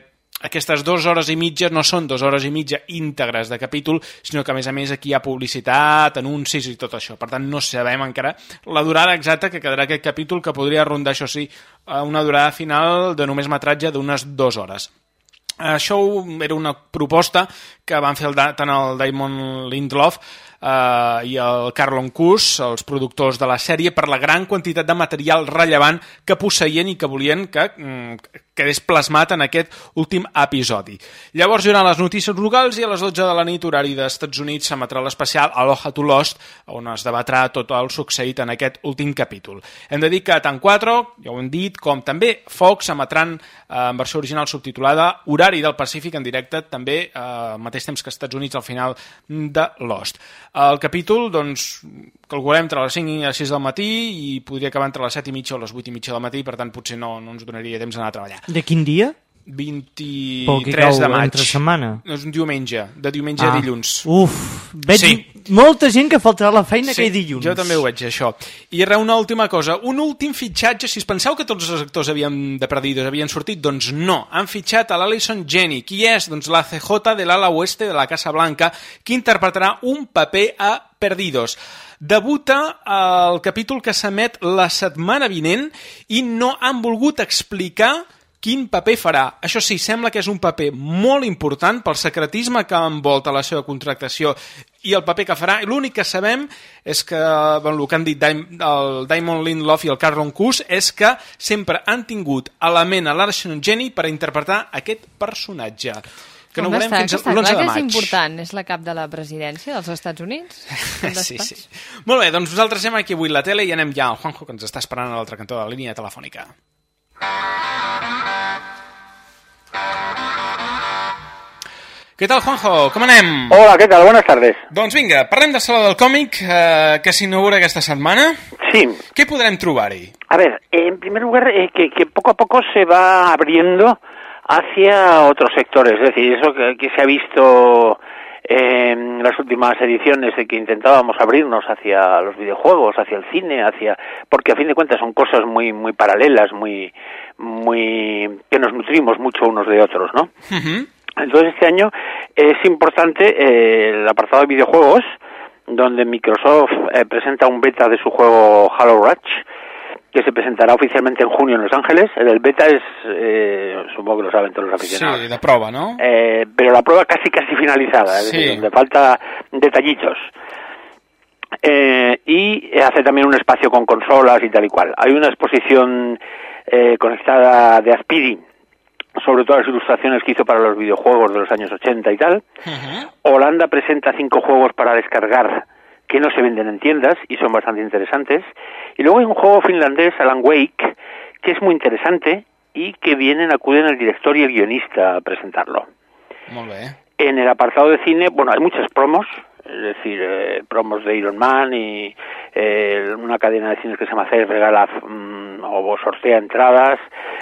aquestes dues hores i mitja no són dues hores i mitja íntegres de capítol, sinó que a més a més aquí hi ha publicitat, anuncis i tot això. Per tant, no sabem encara la durada exacta que quedarà aquest capítol, que podria rondar, això sí, una durada final de només metratge d'unes dues hores. Això era una proposta que van fer el, tant el Damon Lindelof eh, i el Carlon Cus, els productors de la sèrie, per la gran quantitat de material rellevant que posseïen i que volien que mm, quedés plasmat en aquest últim episodi. Llavors hi haurà les notícies locals i a les 12 de la nit, horari dels Estats Units, s'emetrà l'especial Aloha to Lost, on es debatrà tot el succeït en aquest últim capítol. Hem de dir que tant 4, ja ho hem dit, com també Fox emetran eh, en versió original subtitulada horari del Pacífic en directe, també eh, al mateix temps que als Estats Units al final de Lost. El capítol, doncs, calculem entre les 5 i les 6 del matí i podria acabar entre les 7 i mitja o les 8 i mitja del matí, per tant potser no, no ens donaria temps d'anar a treballar. De quin dia? 23 cau de maig. entre setmana? No, és un diumenge, de diumenge a dilluns. Uf, veig Sí. molta gent que faltarà la feina aquell dilluns. Jo també ho veig, això. I res, una última cosa. Un últim fitxatge, si us penseu que tots els actors havien de Perdidos havien sortit, doncs no. Han fitxat a l'Alison Jenny. Qui és? Doncs la CJ de l'ala oeste de la Casa Blanca, que interpretarà un paper a Perdidos. Debuta al capítol que s'emet la setmana vinent i no han volgut explicar quin paper farà. Això sí, sembla que és un paper molt important pel secretisme que envolta la seva contractació i el paper que farà. L'únic que sabem és que, bueno, el que han dit el Damon Lindelof i el Carlon Cus és que sempre han tingut a la ment a l'Arson Jenny per interpretar aquest personatge. Que no veurem està, fins a l'11 clar de que maig. és important, és la cap de la presidència dels Estats Units. (laughs) Sí, sí. Molt bé, doncs nosaltres anem aquí avui la tele i anem ja al Juanjo, que ens està esperant a l'altre cantó de la línia telefònica. Què tal, Juanjo? Com anem? Hola, ¿qué tal? Buenas tardes. Doncs vinga, parlem de Sala del Còmic, eh, que s'inaugura aquesta setmana. Sí. Què podrem trobar-hi? A ver, en primer lugar, eh, que, que poco a poco se va abriendo hacia otros sectores. Es decir, eso que, que se ha visto en las últimas ediciones de que intentábamos abrirnos hacia los videojuegos, hacia el cine, hacia porque a fin de cuentas son cosas muy muy paralelas, muy muy que nos nutrimos mucho unos de otros, ¿no? Entonces este año es importante eh, el apartado de videojuegos, donde Microsoft eh, presenta un beta de su juego Halo Reach, que se presentará oficialmente en junio en Los Ángeles. El beta es, eh, supongo que lo saben todos los aficionados. Sí, de prova, no? Eh, pero la prueba casi casi finalizada, es Sí. decir, donde falta detallitos. Eh, y hace también un espacio con consolas y tal y cual. Hay una exposición eh, conectada de Aspiri sobre todas las ilustraciones que hizo para los videojuegos de los años 80 y tal. Holanda presenta cinco juegos para descargar que no se venden en tiendas y son bastante interesantes. Y luego hay un juego finlandés, Alan Wake, que es muy interesante y que vienen, acuden el director y el guionista a presentarlo. Molt bé. En el apartado de cine, bueno, hay muchas promos, es decir, eh, promos de Iron Man y eh, una cadena de cines que se llama C regala mm, o sortea entradas,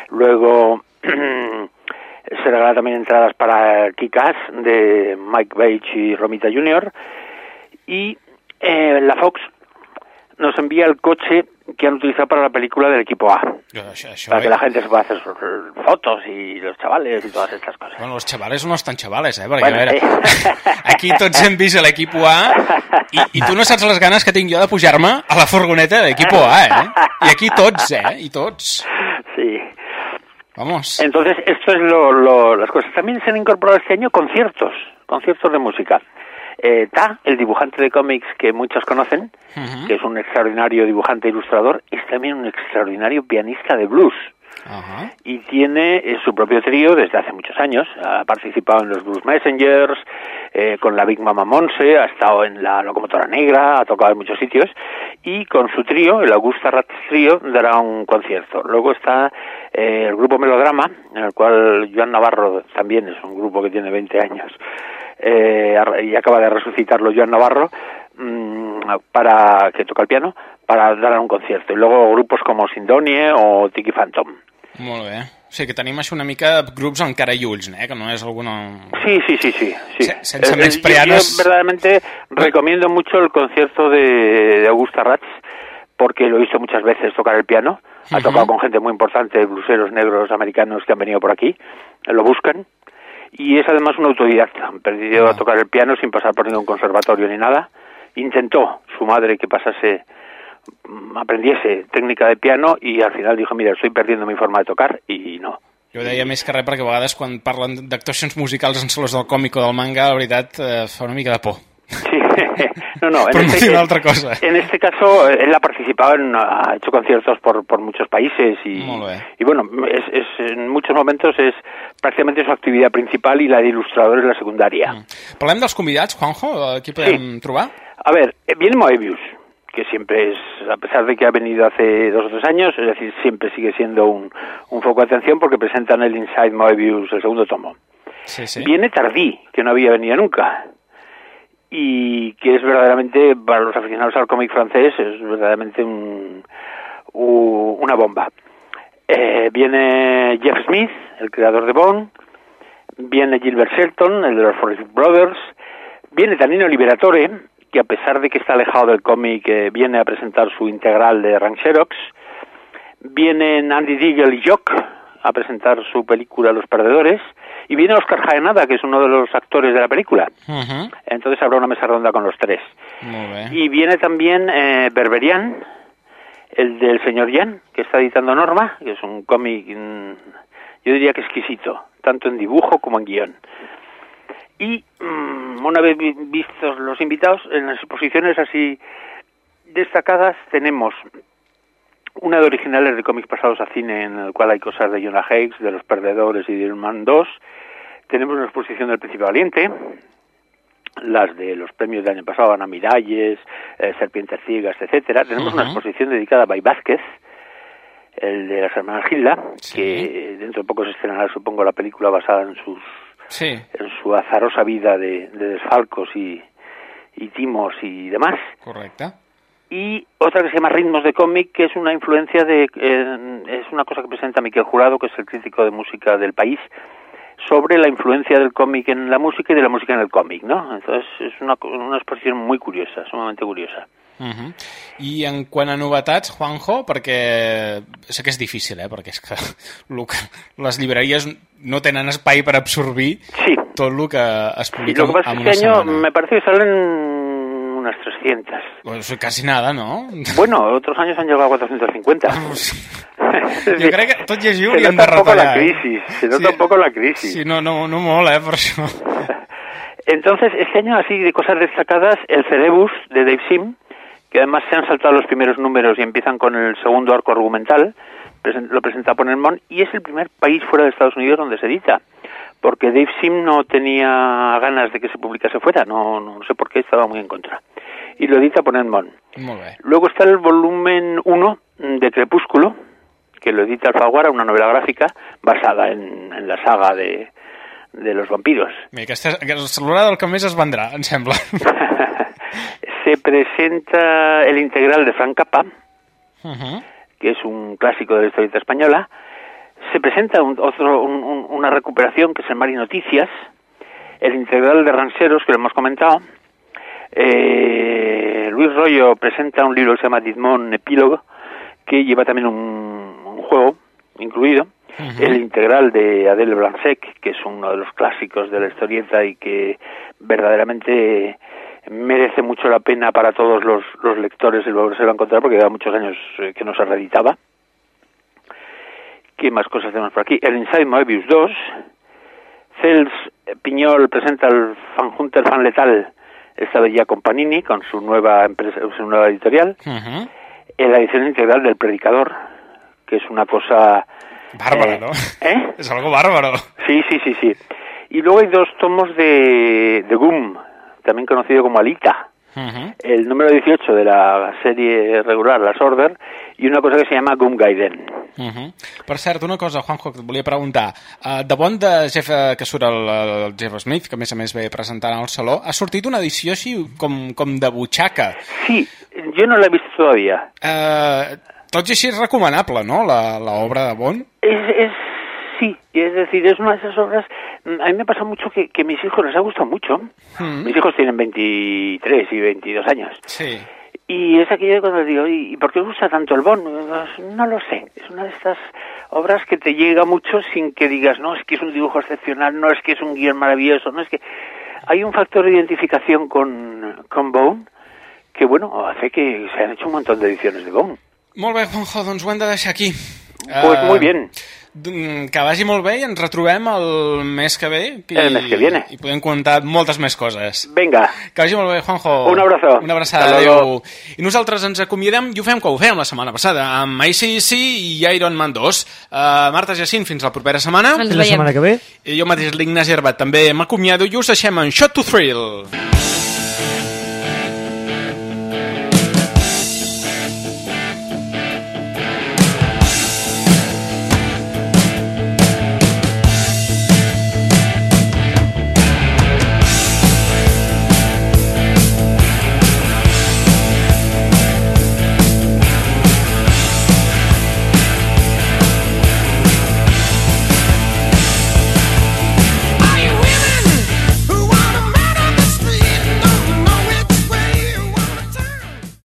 luego (clears throat) se regala también entradas para Kick-Ass de Mike Page y Romita Jr. y eh, la Fox nos envía el coche que han utilizado para la película del equipo A, para que eh? la gente se pueda hacer sus- fotos y los chavales y todas estas cosas. Bueno, los chavales no estan chavales, eh? Perquè, Bueno, a veure, sí. aquí tots hem vist l'equip A i, i tu no saps les ganes que tinc jo de pujar-me a la furgoneta de l'equip A, eh? I aquí tots, eh? I tots. Sí. Vamos. Entonces, esto es lo, lo- las cosas. También se han incorporado este año conciertos, conciertos de música. Eh, Ta, el dibujante de cómics que muchos conocen, que es un extraordinario dibujante e ilustrador, es también un extraordinario pianista de blues. Y tiene eh, su propio trío desde hace muchos años. Ha participado en los Blues Messengers, eh, con la Big Mama Monse, ha estado en la Locomotora Negra, ha tocado en muchos sitios. Y con su trío, el Augusta Rats Trío, dará un concierto. Luego está eh, el grupo Melodrama, en el cual Joan Navarro también es un grupo que tiene 20 años. Eh, y acaba de resucitarlo Joan Navarro mm, para que toca el piano para dar un concierto y luego grupos como Sindonie o Tiki Phantom Molt bé. O sigui que tenim això una mica grups encara i ulls, eh? Que no és alguna... Sí, sí, sí, sí. sí. Se- sense Eh, més yo-. Yo, verdaderamente recomiendo mucho el concierto de, de Augusta Ratz porque lo he visto muchas veces tocar el piano. Ha tocado con gente muy importante, bluseros negros americanos que han venido por aquí, lo buscan. Y es además un autodidacta. Aprendió a tocar el piano sin pasar por ningún conservatorio ni nada. Intentó su madre que pasase, mm, aprendiese técnica de piano y al final dijo, mira, estoy perdiendo mi forma de tocar y no. Jo ho deia més que res perquè a vegades quan parlen d'actuacions musicals en solos del còmic o del manga, la veritat, eh, fa una mica de por. Sí, (laughs) no, no. En este, altra cosa. en este caso, él ha participado, en, ha hecho conciertos por, por muchos países y, y bueno, es, es- en muchos momentos es prácticamente su actividad principal y la de ilustrador es la secundaria. Parlem dels convidats, Juanjo, aquí podem trobar? A ver, eh, viene Moebius, que siempre es, a pesar de que ha venido hace dos o tres años, es decir, siempre sigue siendo un, un foco de atención porque presentan el Inside Moebius, el segundo tomo. Sí, sí. Viene Tardí, que no había venido nunca. Y que es verdaderamente, para los aficionados al cómic francés, es verdaderamente un, u- una bomba. Eh, viene Jeff Smith, el creador de Bond. Viene Gilbert Shelton, el de los Forest Brothers. Viene Danilo Liberatore, que a pesar de que está alejado del cómic, eh, viene a presentar su integral de Rank Xerox. Vienen Andy Deagle y Jock a presentar su película Los Perdedores. Y viene Oscar Jaenada, que es uno de los actores de la película. Uh Entonces habrá una mesa redonda con los tres. Y viene también eh, Berberian, el del señor Jan, que está editando Norma, que es un cómic, mm, yo diría que exquisito, tanto en dibujo como en guion. Y mm, una vez vi- vistos los invitados, en las exposiciones así destacadas tenemos una de originales de cómics pasados a cine, en el cual hay cosas de Jonah Hex, de Los Perdedores y de Iron Man 2. Tenemos una exposición del Príncipe Valiente, las de los premios del año pasado, Ana Miralles, eh, Serpientes Ciegas, etcétera. Tenemos una exposición dedicada a Bay Vázquez, el de las hermanas Gilda, que dentro de poco se estrenará, supongo, la película basada en sus Sí. en su azarosa vida de, de desfalcos y, y timos y demás. Correcte. Y otra que se llama Ritmos de cómic, que es una influencia de... eh, es una cosa que presenta Miquel Jurado, que es el crítico de música del país, sobre la influencia del cómic en la música y de la música en el cómic, ¿no? Entonces es una, una exposición muy curiosa, sumamente curiosa. Uh -huh. I en quant a novetats, Juanjo, perquè sé que és difícil, eh? perquè és que, (laughs) que les llibreries no tenen espai per absorbir sí. tot el que es Y publica lo que pasa en una este año setmana. me parece que salen unas 300. Pues casi nada, no? (laughs) Bueno, otros años han llegado a 450. Jo crec que tot llegir se hauríem nota de un poco la crisis, se nota un poco la crisis. Sí, no, no, no molt, eh, per això. (laughs) Entonces, este año, así de cosas destacadas, el Cerebus de Dave Sim, que además se han saltado los primeros números y empiezan con el segundo arco argumental, lo presenta Ponermon, y es el primer país fuera de Estados Unidos donde se edita, porque Dave Sim no tenía ganas de que se publicase fuera, no, no sé por qué, estaba muy en contra. Y lo edita. Molt bé. Luego está el volumen 1 de Crepúsculo, que lo edita Alfaguara, una novela gráfica basada en, en la saga de, de los vampiros. Bé, aquesta, aquesta l'hora del que més es vendrà, em sembla. (laughs) Se presenta el integral de Frank Capa, Uh -huh. que es un clásico de la historieta española. Se presenta un- otro, un- un- una recuperación que es el Mari Noticias, el integral de Ranseros, que lo hemos comentado. Eh, Luis Rollo presenta un libro que se llama Didmon Epílogo, que lleva también un, un juego incluido. El integral de Adele Blanchec, que es uno de los clásicos de la historieta y que verdaderamente merece mucho la pena para todos los, los lectores el volverse a encontrar porque lleva muchos años eh, que no se reeditaba. ¿Qué más cosas tenemos por aquí? El Inside Moebius 2. Cels Piñol presenta el Fan Hunter Fan Letal, esta vez ya con Panini, con su nueva empresa, su nueva editorial. Uh -huh. En la edición integral del Predicador, que es una cosa... Bárbaro, eh, ¿no? ¿Eh? (laughs) Es algo bárbaro. Sí, sí, sí, sí. Y luego hay dos tomos de, de Goom, también conocido como Alita. Uh -huh. El número 18 de la serie regular, Las Order, y una cosa que se llama Goom Gaiden. Uh -huh. Per cert, una cosa, Juanjo, que et volia preguntar. Uh, de bon de Jeff, eh, que surt el, el Jeff Smith, que a més a més ve presentant al Saló, ha sortit una edició així com, com de butxaca. Sí, yo no la he visto todavía. Uh, tot i així és recomanable, no?, la, la obra de Bond. Es, es, sí, es decir, es una de esas obras. mm, A mí me pasa mucho que, que a mis hijos les ha gustado mucho. Mm. Mis hijos tienen 23 y 22 años. Sí. Y es aquello de cuando digo, ¿y y por qué os gusta tanto el Bond? No lo sé. Es una de estas obras que te llega mucho sin que digas, no, es que es un dibujo excepcional, no es que es un guion maravilloso, no es que... Hay un factor de identificación con, con Bone que, bueno, hace que se han hecho un montón de ediciones de Bone. Molt bé, Juanjo, doncs ho hem de deixar aquí. Pues muy bien. Mm, Que vagi molt bé i ens retrobem el mes que ve. I, El mes que viene. I podem comentar moltes més coses. Venga. Que vagi molt bé, Juanjo. Un abrazo. Una abraçada, adéu. I nosaltres ens acomiadem, i ho fem com ho fèiem la setmana passada, amb ACDC i Iron Man 2. Uh, Marta Jacint, fins la propera setmana. Fins la setmana que ve. I jo mateix, l'Ignasi Herbat, també m'acomiado i us deixem en Shot to Thrill.